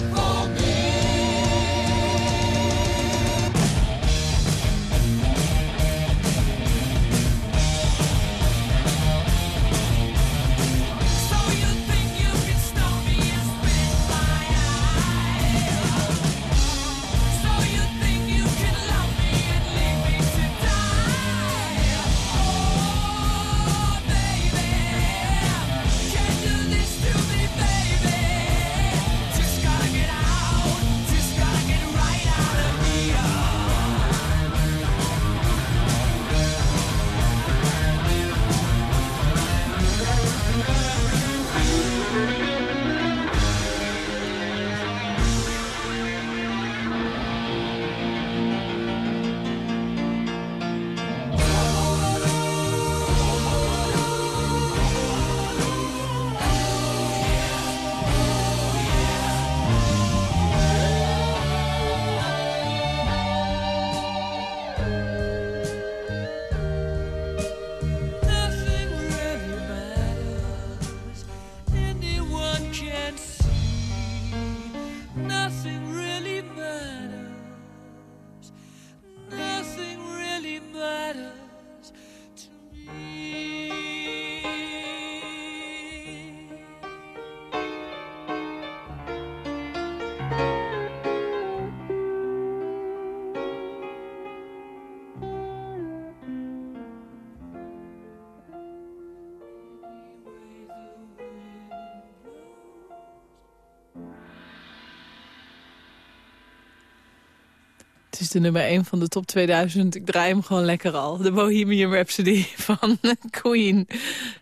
is de nummer 1 van de top 2000. Ik draai hem gewoon lekker al. De Bohemian Rhapsody [laughs] van Queen.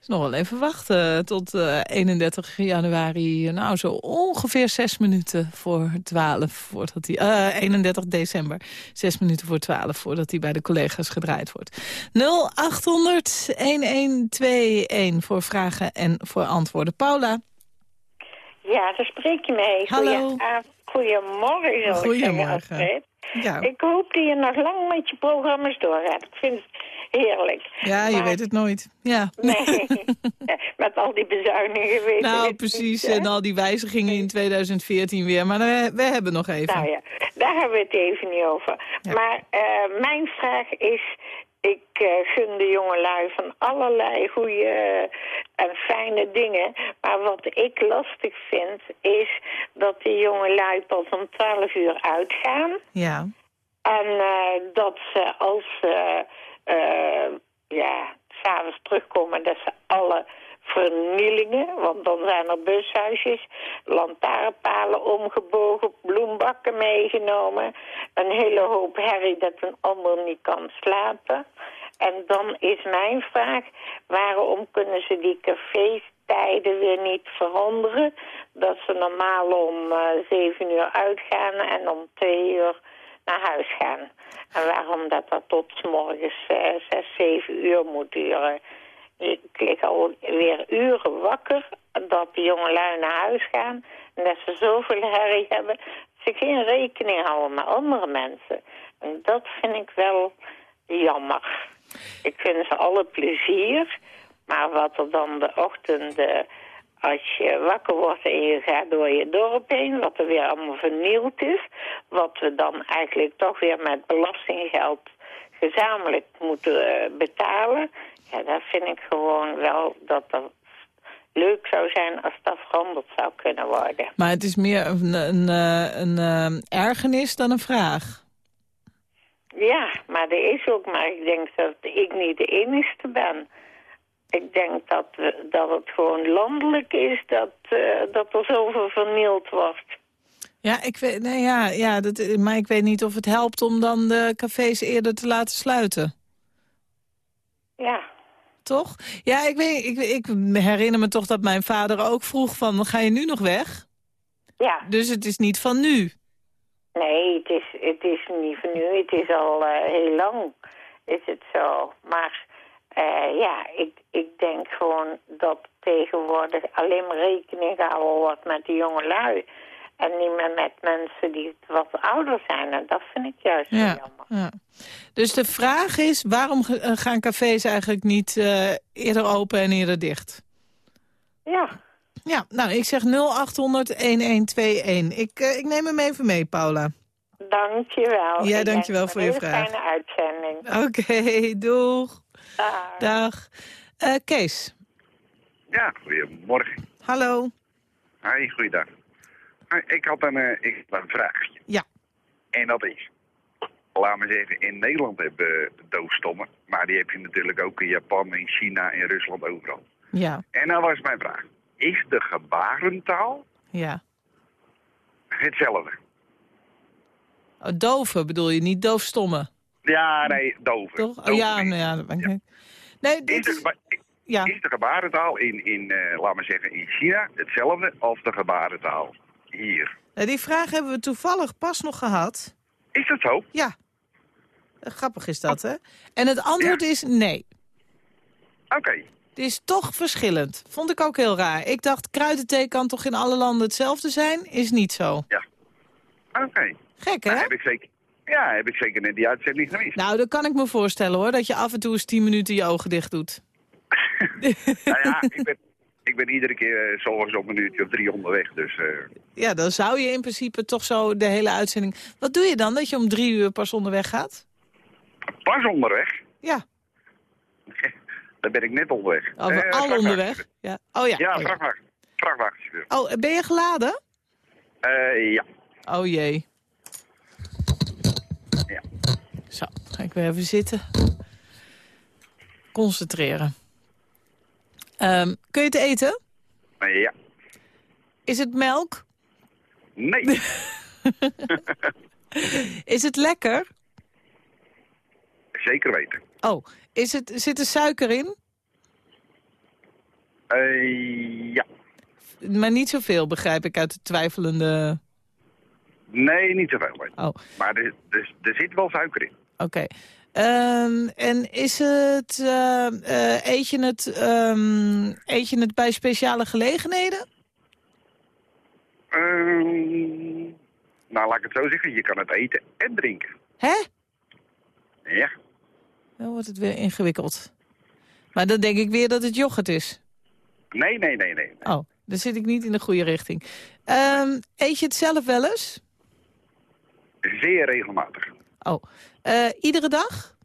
is nog wel even wachten tot uh, 31 januari. Nou, zo ongeveer 6 minuten voor 12. Voordat hij, uh, 31 december. 6 minuten voor 12 voordat hij bij de collega's gedraaid wordt. 0800 1121 voor vragen en voor antwoorden. Paula. Ja, daar spreek je mee. Hallo. Goedemorgen. Goedemorgen. Ja. Ik hoop dat je nog lang met je programma's doorgaat. Ik vind het heerlijk. Ja, je weet het nooit. Ja. Nee, [laughs] met al die bezuinigingen weet Nou, precies. en al die wijzigingen in 2014 weer. Maar we, we, hebben nog even. Nou ja, daar hebben we het even niet over. Maar uh, mijn vraag is... Ik uh, gun de jongelui van allerlei goede en fijne dingen. Maar wat ik lastig vind, is dat de jongelui pas om 12 uur uitgaan. Ja. En uh, dat ze als ze uh, ja, s'avonds terugkomen, dat ze alle vernielingen, want dan zijn er bushuisjes, lantaarnpalen omgebogen, bloembakken meegenomen, een hele hoop herrie dat een ander niet kan slapen. En dan is mijn vraag, waarom kunnen ze die cafétijden weer niet veranderen? Dat ze normaal om uh, zeven uur uitgaan en om twee uur naar huis gaan. En waarom dat dat tot morgens uh, zes, zeven uur moet duren. Ik lig alweer uren wakker dat de jongelui naar huis gaan... en dat ze zoveel herrie hebben... dat ze geen rekening houden met andere mensen. En dat vind ik wel jammer. Ik vind ze alle plezier... maar wat er dan de ochtenden... Als je wakker wordt en je gaat door je dorp heen, wat er weer allemaal vernield is, wat we dan eigenlijk toch weer met belastinggeld gezamenlijk moeten betalen, ja, dat vind ik gewoon wel dat dat leuk zou zijn als dat veranderd zou kunnen worden. Maar het is meer een, een, een, een ergernis dan een vraag. Ja, maar er is ook, maar ik denk dat ik niet de enige ben. Ik denk dat, dat het gewoon landelijk is dat, uh, dat er zoveel vernield wordt. Ja, ik weet, nee, ja, ja dat, maar ik weet niet of het helpt om dan de cafés eerder te laten sluiten. Ja. Toch? Ja, ik, weet, ik, ik herinner me toch dat mijn vader ook vroeg van, ga je nu nog weg? Ja. Dus het is niet van nu? Nee, het is, het is niet van nu. Het is al uh, heel lang, is het zo. Maar uh, ja, ik, ik denk gewoon dat tegenwoordig alleen maar rekening gehouden wordt met de jonge lui. En niet meer met mensen die wat ouder zijn. En dat vind ik juist ja, jammer. Ja. Dus de vraag is, waarom gaan cafés eigenlijk niet uh, eerder open en eerder dicht? Ja. Ja, nou, ik zeg 0800-1121. Ik, uh, ik neem hem even mee, Paula. Dankjewel. Ja, dankjewel voor je vraag. Een fijne uitzending. Oké, okay, [laughs] doeg. Dag. Dag. Uh, Kees. Ja, goedemorgen. Hallo. Hoi, goeiedag. Ik had een, uh, ik had een vraagje. Ja. En dat is, laat me zeggen, in Nederland hebben we doofstommen. Maar die heb je natuurlijk ook in Japan, in China, in Rusland, overal. Ja. En dan was mijn vraag. Is de gebarentaal ja. hetzelfde? Oh, doven bedoel je, niet doofstommen? Ja, nee, doven. Toch? Oh, ja, nou ja, dat. Nee, dit is, de, ja. is de gebarentaal in, in uh, laat maar zeggen, in China hetzelfde als de gebarentaal hier? Nou, die vraag hebben we toevallig pas nog gehad. Is dat zo? Ja. Grappig is dat, hè? En het antwoord ja. is nee. Oké. Okay. Het is toch verschillend. Vond ik ook heel raar. Ik dacht, kruidenthee kan toch in alle landen hetzelfde zijn? Is niet zo. Ja. Oké. Okay. Gek, hè? Nou, heb ik zeker... Ja, heb ik zeker net die uitzending gemist. Nou, dat kan ik me voorstellen, hoor. Dat je af en toe eens tien minuten je ogen dicht doet. [laughs] nou ja, ik ben, ik ben iedere keer uh, zoals op een minuutje of drie onderweg, dus... Uh... Ja, dan zou je in principe toch zo de hele uitzending... Wat doe je dan, dat je om drie uur pas onderweg gaat? Pas onderweg? Ja. [laughs] dan ben ik net onderweg. Oh, al onderweg? Ja. Oh ja. Ja, oh, vrachtwagen. Vrachtwagenchauffeur. Oh, ben je geladen? Uh, ja. Oh jee. Ja. Zo, ga ik weer even zitten. Concentreren. Um, kun je het eten? Uh, ja. Is het melk? Nee. [laughs] [laughs] Is het lekker? Zeker weten. Oh, is het, zit er suiker in? Eh, ja. Maar niet zoveel, begrijp ik uit de twijfelende... Nee, niet zoveel. Oh. Maar er, er, er zit wel suiker in. Oké. Ehm, en is het, eh, eh, eet, je het, ehm, eet je het bij speciale gelegenheden? Ehm, nou, laat ik het zo zeggen. Je kan het eten en drinken. Hè? Ja. Dan wordt het weer ingewikkeld. Maar dan denk ik weer dat het yoghurt is. Nee, nee, nee, nee. Oh, dan zit ik niet in de goede richting. Ehm, eet je het zelf wel eens? Zeer regelmatig. Oh, Eh, iedere dag?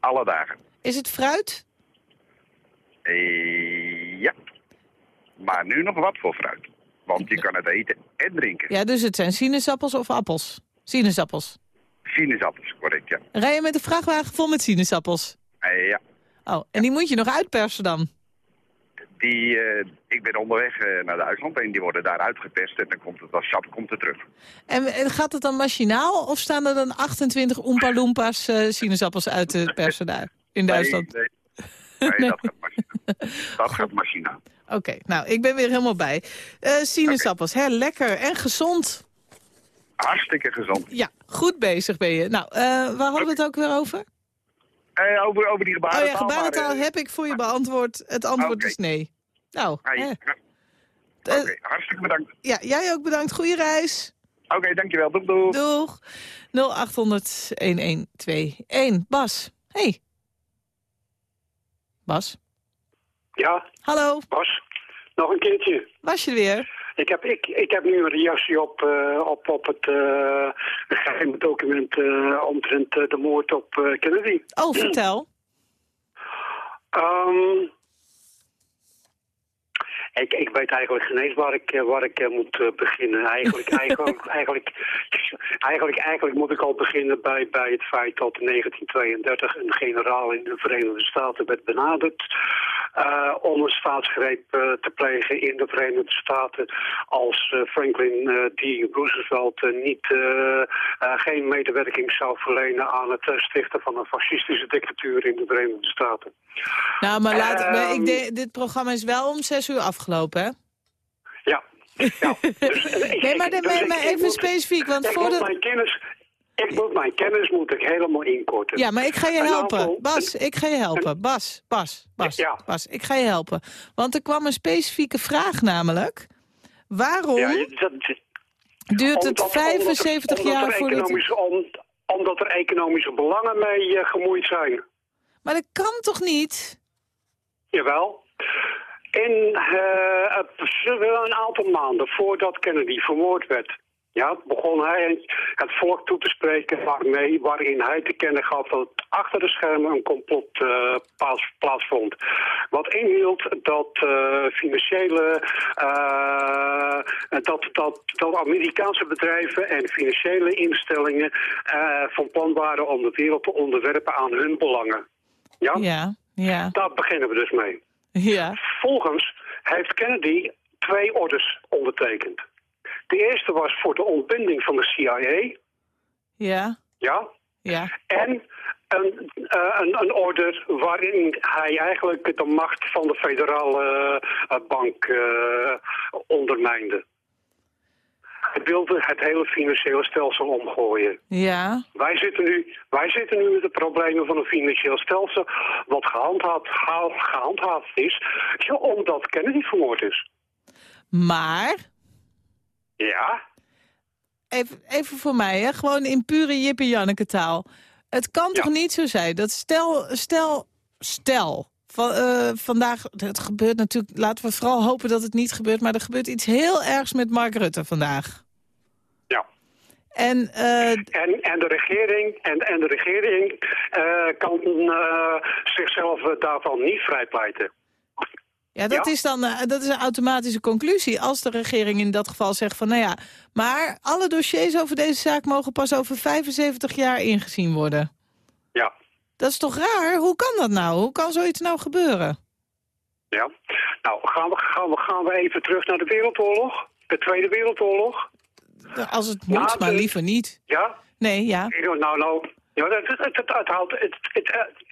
Alle dagen. Is het fruit? Eh, ja. Maar nu nog wat voor fruit. Want je kan het eten en drinken. Ja, dus het zijn sinaasappels of appels? Sinaasappels. Sinaasappels, correct, ja. Rij je met een vrachtwagen vol met sinaasappels? Eh, ja. Oh, en die moet je nog uitpersen dan? Die, eh, ik ben onderweg eh, naar Duitsland en die worden daar uitgepest en dan komt het als sap komt het terug. En, en gaat het dan machinaal of staan er dan 28 Oompa Loompas eh, sinaasappels uit te persen daar in Duitsland? Nee, nee. nee, dat gaat [laughs] machinaal. Dat gaat machinaal. Oké, nou, ik ben weer helemaal bij. Sinaasappels, hè, lekker en gezond. Hartstikke gezond. Ja, goed bezig ben je. Nou, eh, waar hadden we het ook weer over? Eh, over, over die Oh gebarentaal. ja, gebarentaal maar, eh, heb ik voor je beantwoord. Het antwoord is nee. Nou, hartstikke bedankt. ja, jij ook bedankt. Goeie reis. Oké, dankjewel. Doeg, doeg. Doeg. 0800-1121. Bas. Hey. Bas. Ja, Hallo. Bas. Nog een keertje. Was je er weer? Ik heb, ik, ik heb nu een reactie op, eh, op, op het eh geheime document eh, omtrent de moord op Kennedy. Oh, vertel. Ehm, ik, ik weet eigenlijk geen waar ik, eh, waar ik eh, moet eh, beginnen. Eigenlijk, [laughs] eigenlijk, eigenlijk, eigenlijk, eigenlijk moet ik al beginnen bij, bij het feit dat in 1932 een generaal in de Verenigde Staten werd benaderd om een staatsgreep te plegen in de Verenigde Staten als Franklin D. Roosevelt niet, geen medewerking zou verlenen aan het stichten van een fascistische dictatuur in de Verenigde Staten. Nou, maar laat, maar ik Ehm. de- dit programma is wel om zes uur afgelopen, hè? Ja. ja. [laughs] Dus, eh, Nee, maar, de- dus maar- even moet- specifiek, want ik voor de... mijn kennis, ik moet mijn kennis moet ik helemaal inkorten. Ja, maar ik ga je helpen. aantal- Bas, ik ga je helpen. Bas, Bas, Bas, Bas, ik ga je helpen. Want er kwam een specifieke vraag namelijk. Waarom Ja, dat, duurt het omdat- 75 omdat jaar omdat er voordat... economische- om- omdat er economische belangen mee eh, gemoeid zijn. Maar dat kan toch niet? Jawel. In eh, het- een aantal maanden voordat Kennedy vermoord werd... Ja, begon hij het volk toe te spreken waarmee, waarin hij te kennen gaf dat achter de schermen een complot eh, plaats, plaatsvond. Wat inhield dat eh, financiële, dat, dat, dat Amerikaanse bedrijven en financiële instellingen van plan waren om de wereld te onderwerpen aan hun belangen. Ja? Ja, ja, Daar beginnen we dus mee. Ja. Volgens heeft Kennedy twee orders ondertekend. De eerste was voor de ontbinding van de CIA, Ja, ja, ja. en een, eh, een, een order waarin hij eigenlijk de macht van de federale eh, bank eh, ondermijnde. Hij wilde het hele financiële stelsel omgooien. Ja, Wij zitten, nu, wij zitten nu met de problemen van een financieel stelsel wat gehandhaafd, ha- gehandhaafd is, omdat Kennedy vermoord is. maar... Ja, Even, even voor mij, hè? gewoon in pure Jippe Janneke taal. Het kan toch niet zo zijn dat stel, stel, stel... Van, eh, vandaag, het gebeurt natuurlijk, laten we vooral hopen dat het niet gebeurt... maar er gebeurt iets heel ergs met Mark Rutte vandaag. En, eh, en, en de regering, en, en de regering eh, kan eh, zichzelf daarvan niet vrijpleiten. ja, dat, Ja. Is dan, dat is een automatische conclusie. Als de regering in dat geval zegt van... nou ja, maar alle dossiers over deze zaak mogen pas over 75 jaar ingezien worden. Ja. Dat is toch raar? Hoe kan dat nou? Hoe kan zoiets nou gebeuren? Ja. Nou, gaan we, gaan, we, gaan we even terug naar de Wereldoorlog, de Tweede Wereldoorlog. Als het moet, Ja, maar de- liever niet. Ja, Nee, ja. Nou, nou. Ja, het, het, het, het houdt... Het, het, het-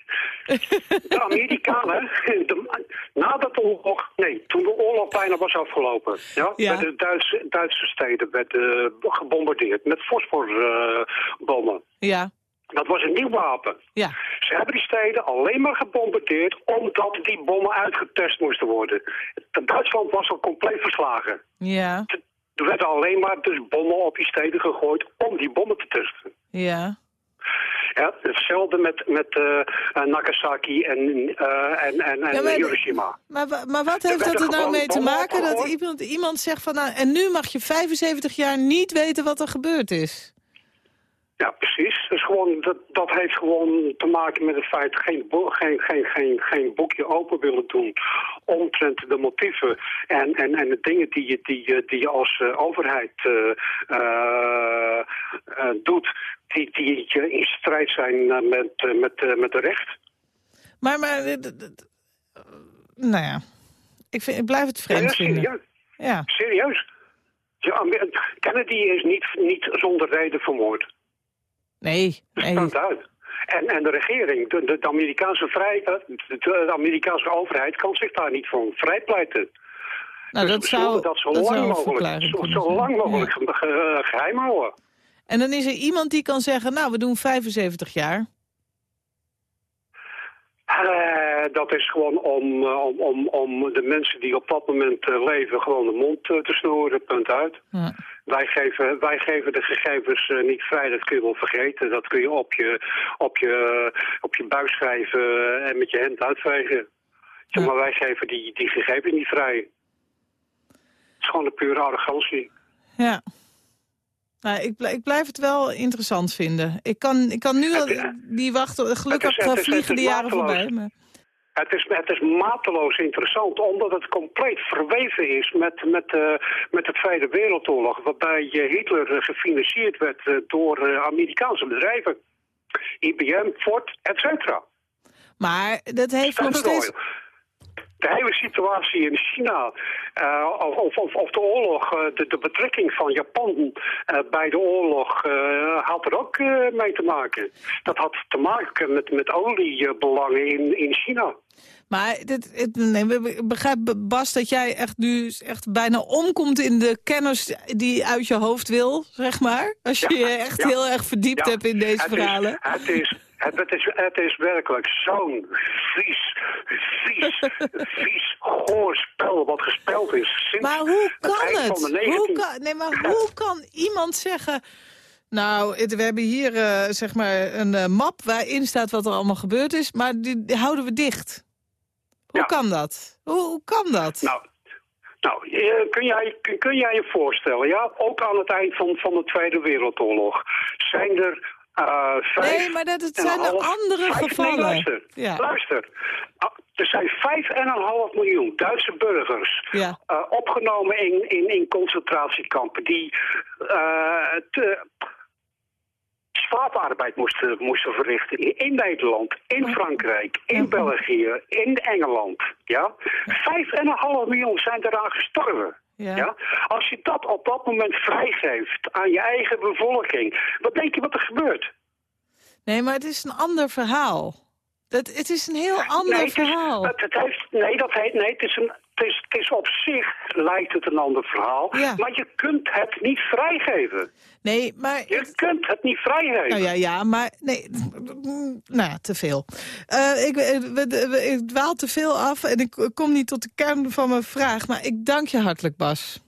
de Amerikanen, [laughs] de, nadat de oorlog... Nee, toen de oorlog bijna was afgelopen... Ja, Ja. werden Duitse, Duitse steden werden, eh, gebombardeerd met fosforbommen. Ja, Dat was een nieuw wapen. ja. Ze hebben die steden alleen maar gebombardeerd omdat die bommen uitgetest moesten worden. Duitsland was al compleet verslagen. Ja, Er werden alleen maar dus bommen op die steden gegooid om die bommen te testen. ja. Ja, hetzelfde met, met eh, eh, Nagasaki en, eh, en, en, en Ja, maar- Hiroshima. Maar, maar wat heeft dat er nou mee te maken dat iemand, iemand zegt van... Nou, en nu mag je 75 jaar niet weten wat er gebeurd is? Ja, precies. Dus gewoon, dat, dat heeft gewoon te maken met het feit geen, geen, geen, geen, geen boekje open willen doen omtrent de motieven en, en, en de dingen die je, die, je- die je als eh, overheid eh, eh, doet, die, die in strijd zijn met, met, met de recht. Maar, maar... nou ja, ik, vind, ik blijf het vreemd vinden. serieus. Ja. Serieus. Ja, Amer- Kennedy is niet, niet zonder reden vermoord. Nee, Dat nee. uit. En, en de regering, de, de, de Amerikaanse vrij, de, de Amerikaanse overheid kan zich daar niet van vrijpleiten. Nou, dat Dus we zou, dat zo dat zou lang mogelijk, zo, zo lang mogelijk Ja. ge- ge- geheim houden. En dan is er iemand die kan zeggen, nou, we doen 75 jaar. Eh, dat is gewoon om, eh, om, om, om de mensen die op dat moment eh, leven gewoon de mond te snoeren, punt uit. Ja. Wij geven, wij geven de gegevens eh, niet vrij, dat kun je wel vergeten. Dat kun je op je, op je, op je buik schrijven eh, en met je hand uitvegen. Maar wij geven die, die gegevens niet vrij. Het is gewoon een pure arrogantie. Ja. Nou, ik, bl- ik blijf het wel interessant vinden. Ik kan, ik kan nu al die wachten. Gelukkig het is- het is- vliegen de jaren mateloos. voorbij. Maar... Het is, het is mateloos interessant, omdat het compleet verweven is met, met, eh, met de Tweede Wereldoorlog, waarbij eh, Hitler eh, gefinancierd werd door Amerikaanse bedrijven. IBM, Ford, et cetera. Maar dat heeft nog steeds... De hele situatie in China, of, of, of, de oorlog, de, de betrekking van Japan bij de oorlog had er ook mee te maken. Dat had te maken met, met oliebelangen in, in China. Maar dit, het, nee, begrijp, Bas, dat jij echt nu echt bijna omkomt in de kennis die uit je hoofd wil, zeg maar. Als je Ja, je echt ja. heel erg verdiept Ja, hebt in deze het verhalen. Is, het, is, het, het, is, het is werkelijk zo'n vies, vies, vies, goor spel wat gespeeld is. Sinds Maar hoe kan het? Hoe 19... kan, nee, maar hoe kan iemand zeggen... Nou, het- we hebben hier eh, zeg maar een eh, map waarin staat wat er allemaal gebeurd is... maar die, die houden we dicht. Hoe Ja. kan dat? Hoe, hoe kan dat? Nou, nou eh, kun, jij, kun, kun jij je voorstellen, ja, ook aan het eind van, van de Tweede Wereldoorlog zijn er vijf Nee, maar dat- het zijn er andere vijf- nee, gevallen. luister, Ja. luister. Ah, Er zijn vijf en een half miljoen Duitse burgers Ja. opgenomen in, in, in concentratiekampen die te- slavenarbeid moesten, moesten verrichten. In, in Nederland, in Frankrijk, in België, in Engeland. Ja? Vijf en een half miljoen zijn eraan gestorven. Ja. Ja? Als je dat op dat moment vrijgeeft aan je eigen bevolking, wat denk je wat er gebeurt? Nee, maar het is een ander verhaal. Dat, het is een heel ander nee, het is- verhaal. heeft, nee, dat heet, nee het, is een, het, is, het is op zich lijkt het een ander verhaal. Ja. Maar je kunt het niet vrijgeven. Nee, maar... Je kunt het niet vrijgeven. Nou ja, ja, maar nee, nou te veel. Eh, ik, eh, ik dwaal te veel af en ik kom niet tot de kern van mijn vraag. Maar ik dank je hartelijk, Bas.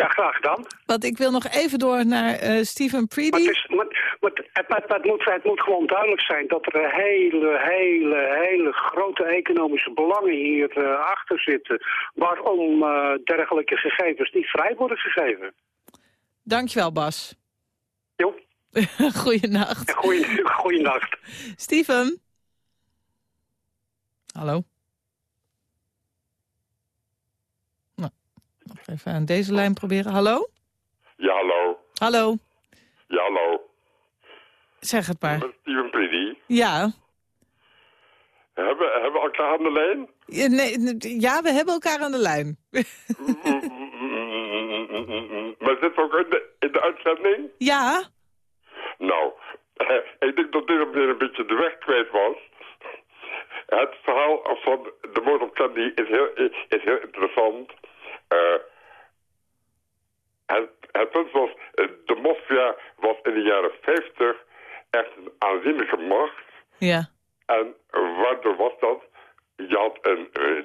Ja, graag gedaan. Want ik wil nog even door naar eh Stephen Maar, Preedy. het, is, maar, maar het, het, het moet, het moet gewoon duidelijk zijn dat er hele, hele, hele grote economische belangen hier eh, achter zitten. Waarom eh, dergelijke gegevens niet vrij worden gegeven. Dankjewel, Bas. Jo, [laughs] Goeienacht. goeie, goeienacht. Steven? Hallo? Nou, nog even aan deze lijn proberen. Hallo? Ja, hallo. Hallo? Ja, hallo. Zeg het maar. Steven Pretty. Ja. Hebben, hebben we elkaar aan de lijn? Ja, nee, ja, we hebben elkaar aan de lijn. [laughs] Maar zit ook in de, in de uitzending? ja? Nou, ik denk dat dit meneer een beetje de weg kwijt was. Het verhaal van de moord op Kennedy is heel, is heel interessant. Eh, het, het punt was, eh, de maffia was in de jaren 50 echt een aanzienlijke macht. Ja. En waardoor was dat? Je had een, eh,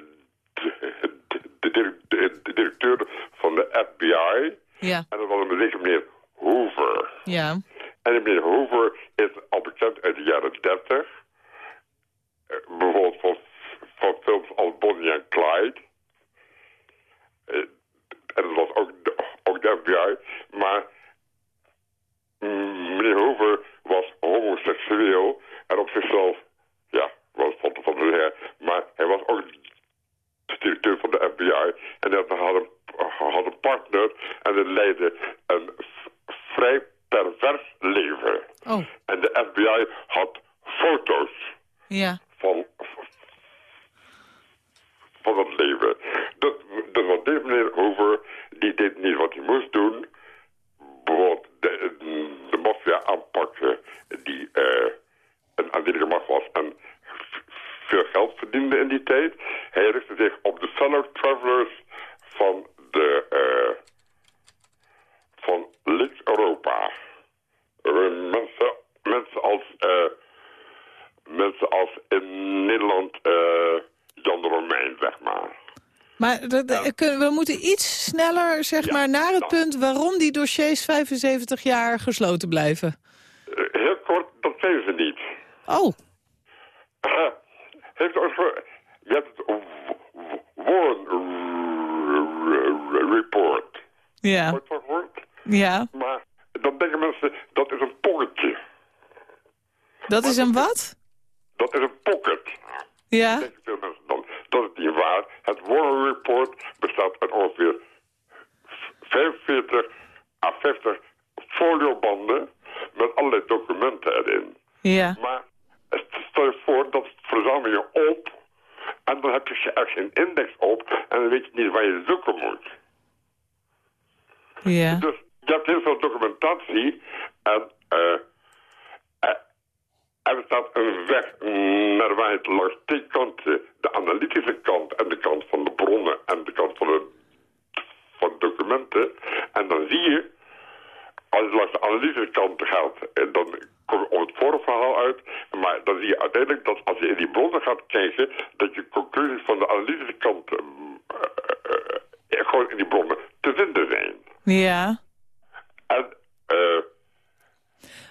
de, directeur van de FBI. Ja. En dat was een zeker meneer Hoover. Ja. En die meneer Hoover is al bekend uit de jaren 30. Eh, bijvoorbeeld van, van films als Bonnie en Clyde. En dat was ook de, ook de FBI. Maar mm, meneer Hoover was homoseksueel. En op zichzelf, ja, was van, van de her. Maar hij was ook de directeur van de FBI. En hij had een, had een partner. En hij leidde een vrij pervers leven. Oh. En de FBI had foto's Ja. van, van dat leven. Dat, dat was deze meneer Hoover, die deed niet wat hij moest doen. Bijvoorbeeld de, de maffia aanpakken die eh, een aanzienlijke macht was en veel geld verdiende in die tijd. Hij richtte zich op de fellow travelers van de eh, van links-Europa. Eh, mensen, als mensen als in Nederland Jan de Romein, zeg maar. Maar kunnen- we moeten iets sneller zeg maar, naar het punt waarom die dossiers 75 jaar gesloten blijven. Eh, heel kort, dat zijn ze niet. Oh, Eh, heeft ook zo, je hebt het Warren Report. ja. Gehoord? Ja. Maar dan denken mensen, dat is een pocketje. Dat is een wat? Dat is een pocket. Ja. Dan. Dat is niet waar. Het Warren Report bestaat uit ongeveer 45 à 50 foliobanden met allerlei documenten erin. Ja. Maar stel je voor, dat verzamel je op en dan heb je er geen index op en dan weet je niet waar je zoeken moet. Ja. Dus je hebt heel veel documentatie en eh, eh, er staat een weg naar waar het langs twee kanten, de analytische kant en de kant van de bronnen en de kant van de, van documenten. En dan zie je, als je langs de analytische kant gaat, eh, dan kom je op het voorverhaal uit. Maar dan zie je uiteindelijk dat als je in die bronnen gaat kijken, dat je conclusies van de analytische kant eh, eh, eh, gewoon in die bronnen te vinden zijn. Ja. En eh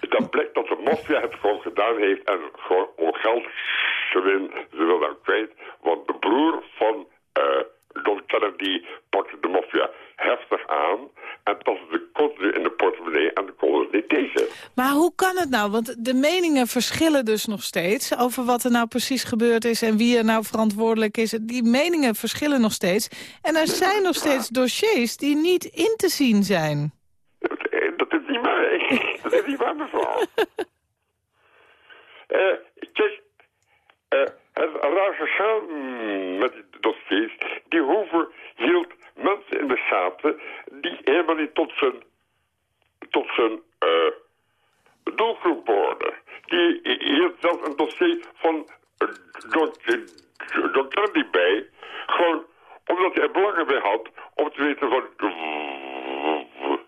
dan blijkt dat de maffia het gewoon gedaan en gewoon om geld gewin, ze wil dan kwijt. Want de broer van eh John Kennedy pakte de maffia heftig aan en tastte de continu in de portemonnee en de konden niet tegen. Maar hoe kan het nou? Want de meningen verschillen dus nog steeds over wat er nou precies gebeurd is en wie er nou verantwoordelijk is. Die meningen verschillen nog steeds. En er zijn nog steeds dossiers die niet in te zien zijn. Eh, Dat is niet waar. Dat is niet waar, mevrouw. Eh, kijk, eh, het is raar gegaan met die dossiers. Die Hoover hield mensen in de gaten die helemaal niet tot zijn, tot zijn eh, doelgroep behoorden. Die hield zelfs een dossier van eh, John, eh, John Kennedy bij. Gewoon omdat hij er belang bij had om te weten wat,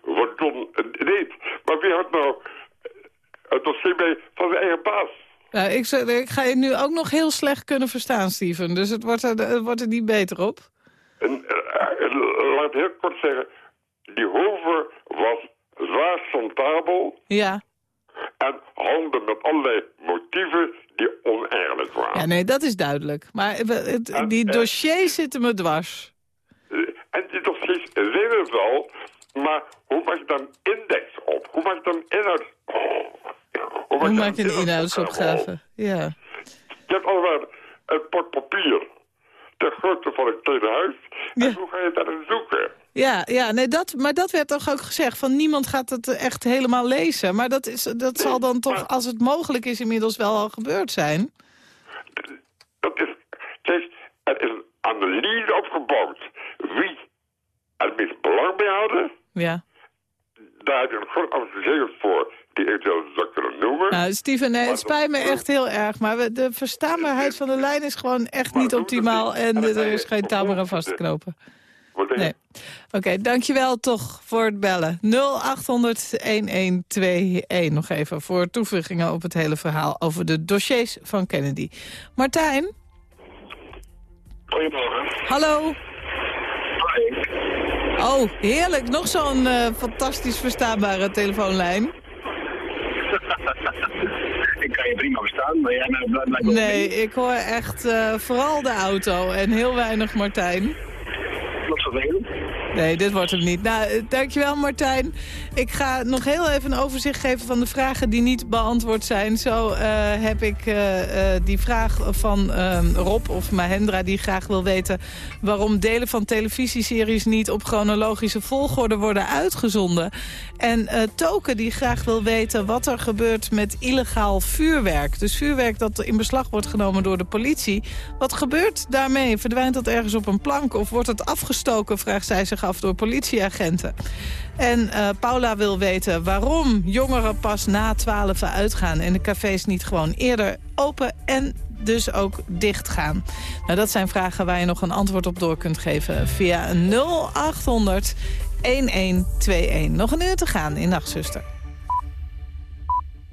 wat John deed. Maar wie had nou het dossier bij van zijn eigen baas? Nou, ik, ik ga je nu ook nog heel slecht kunnen verstaan, Steven. Dus het wordt er, het wordt er niet beter op. En, eh, eh, laat ik heel kort zeggen, die Hoover was zwaar chantabel Ja. en handelde met allerlei motieven die oneigenlijk waren. ja, nee, dat is duidelijk. Maar die dossiers zitten me dwars. Eh, En die dossiers zijn het wel, maar hoe maak je dan index op? Hoe maak je dan inhoud... Maak je een inhoudsopgave? Ja. Je hebt allemaal een pak papier ter grootte van een klein huis. En hoe ga je daarin zoeken? Ja, ja nee, dat, maar dat werd toch ook gezegd. Van niemand gaat het echt helemaal lezen. Maar dat, is, dat zal dan toch, als het mogelijk is, inmiddels wel al gebeurd zijn. Dat is, kijk, er is een analyse opgebouwd. Wie er het meest belang bij hadden, Ja. daar heb je een groot voor die eventueel zou Nou, Steven, nee, het spijt me echt heel erg. Maar we- de verstaanbaarheid van de lijn is gewoon echt niet optimaal. En er is geen touw meer aan vast te knopen. Nee. Oké, dankjewel toch voor het bellen. 0800-1121. Nog even voor toevoegingen op het hele verhaal over de dossiers van Kennedy. Martijn? Goedemorgen. Hallo? Oh, heerlijk. Nog zo'n eh, fantastisch verstaanbare telefoonlijn. [laughs] ik kan je prima verstaan, maar jij bent blijkbaar wel Nee, ik hoor echt eh, vooral de auto en heel weinig Martijn. Wat vervelend. Nee, dit wordt hem niet. Nou, eh, dankjewel Martijn. Ik ga nog heel even een overzicht geven van de vragen die niet beantwoord zijn. Zo eh, heb ik eh, die vraag van eh, Rob of Mahendra die graag wil weten... waarom delen van televisieseries niet op chronologische volgorde worden uitgezonden. En Token die graag wil weten wat er gebeurt met illegaal vuurwerk. Dus vuurwerk dat in beslag wordt genomen door de politie. Wat gebeurt daarmee? Verdwijnt dat ergens op een plank of wordt het afgestoken, vraagt zij zich af, door politieagenten? En eh, Paula wil weten waarom jongeren pas na 12 uitgaan... en de cafés niet gewoon eerder open en dus ook dicht gaan. Nou, dat zijn vragen waar je nog een antwoord op door kunt geven via 0800 1121. Nog een uur te gaan in Nachtzuster.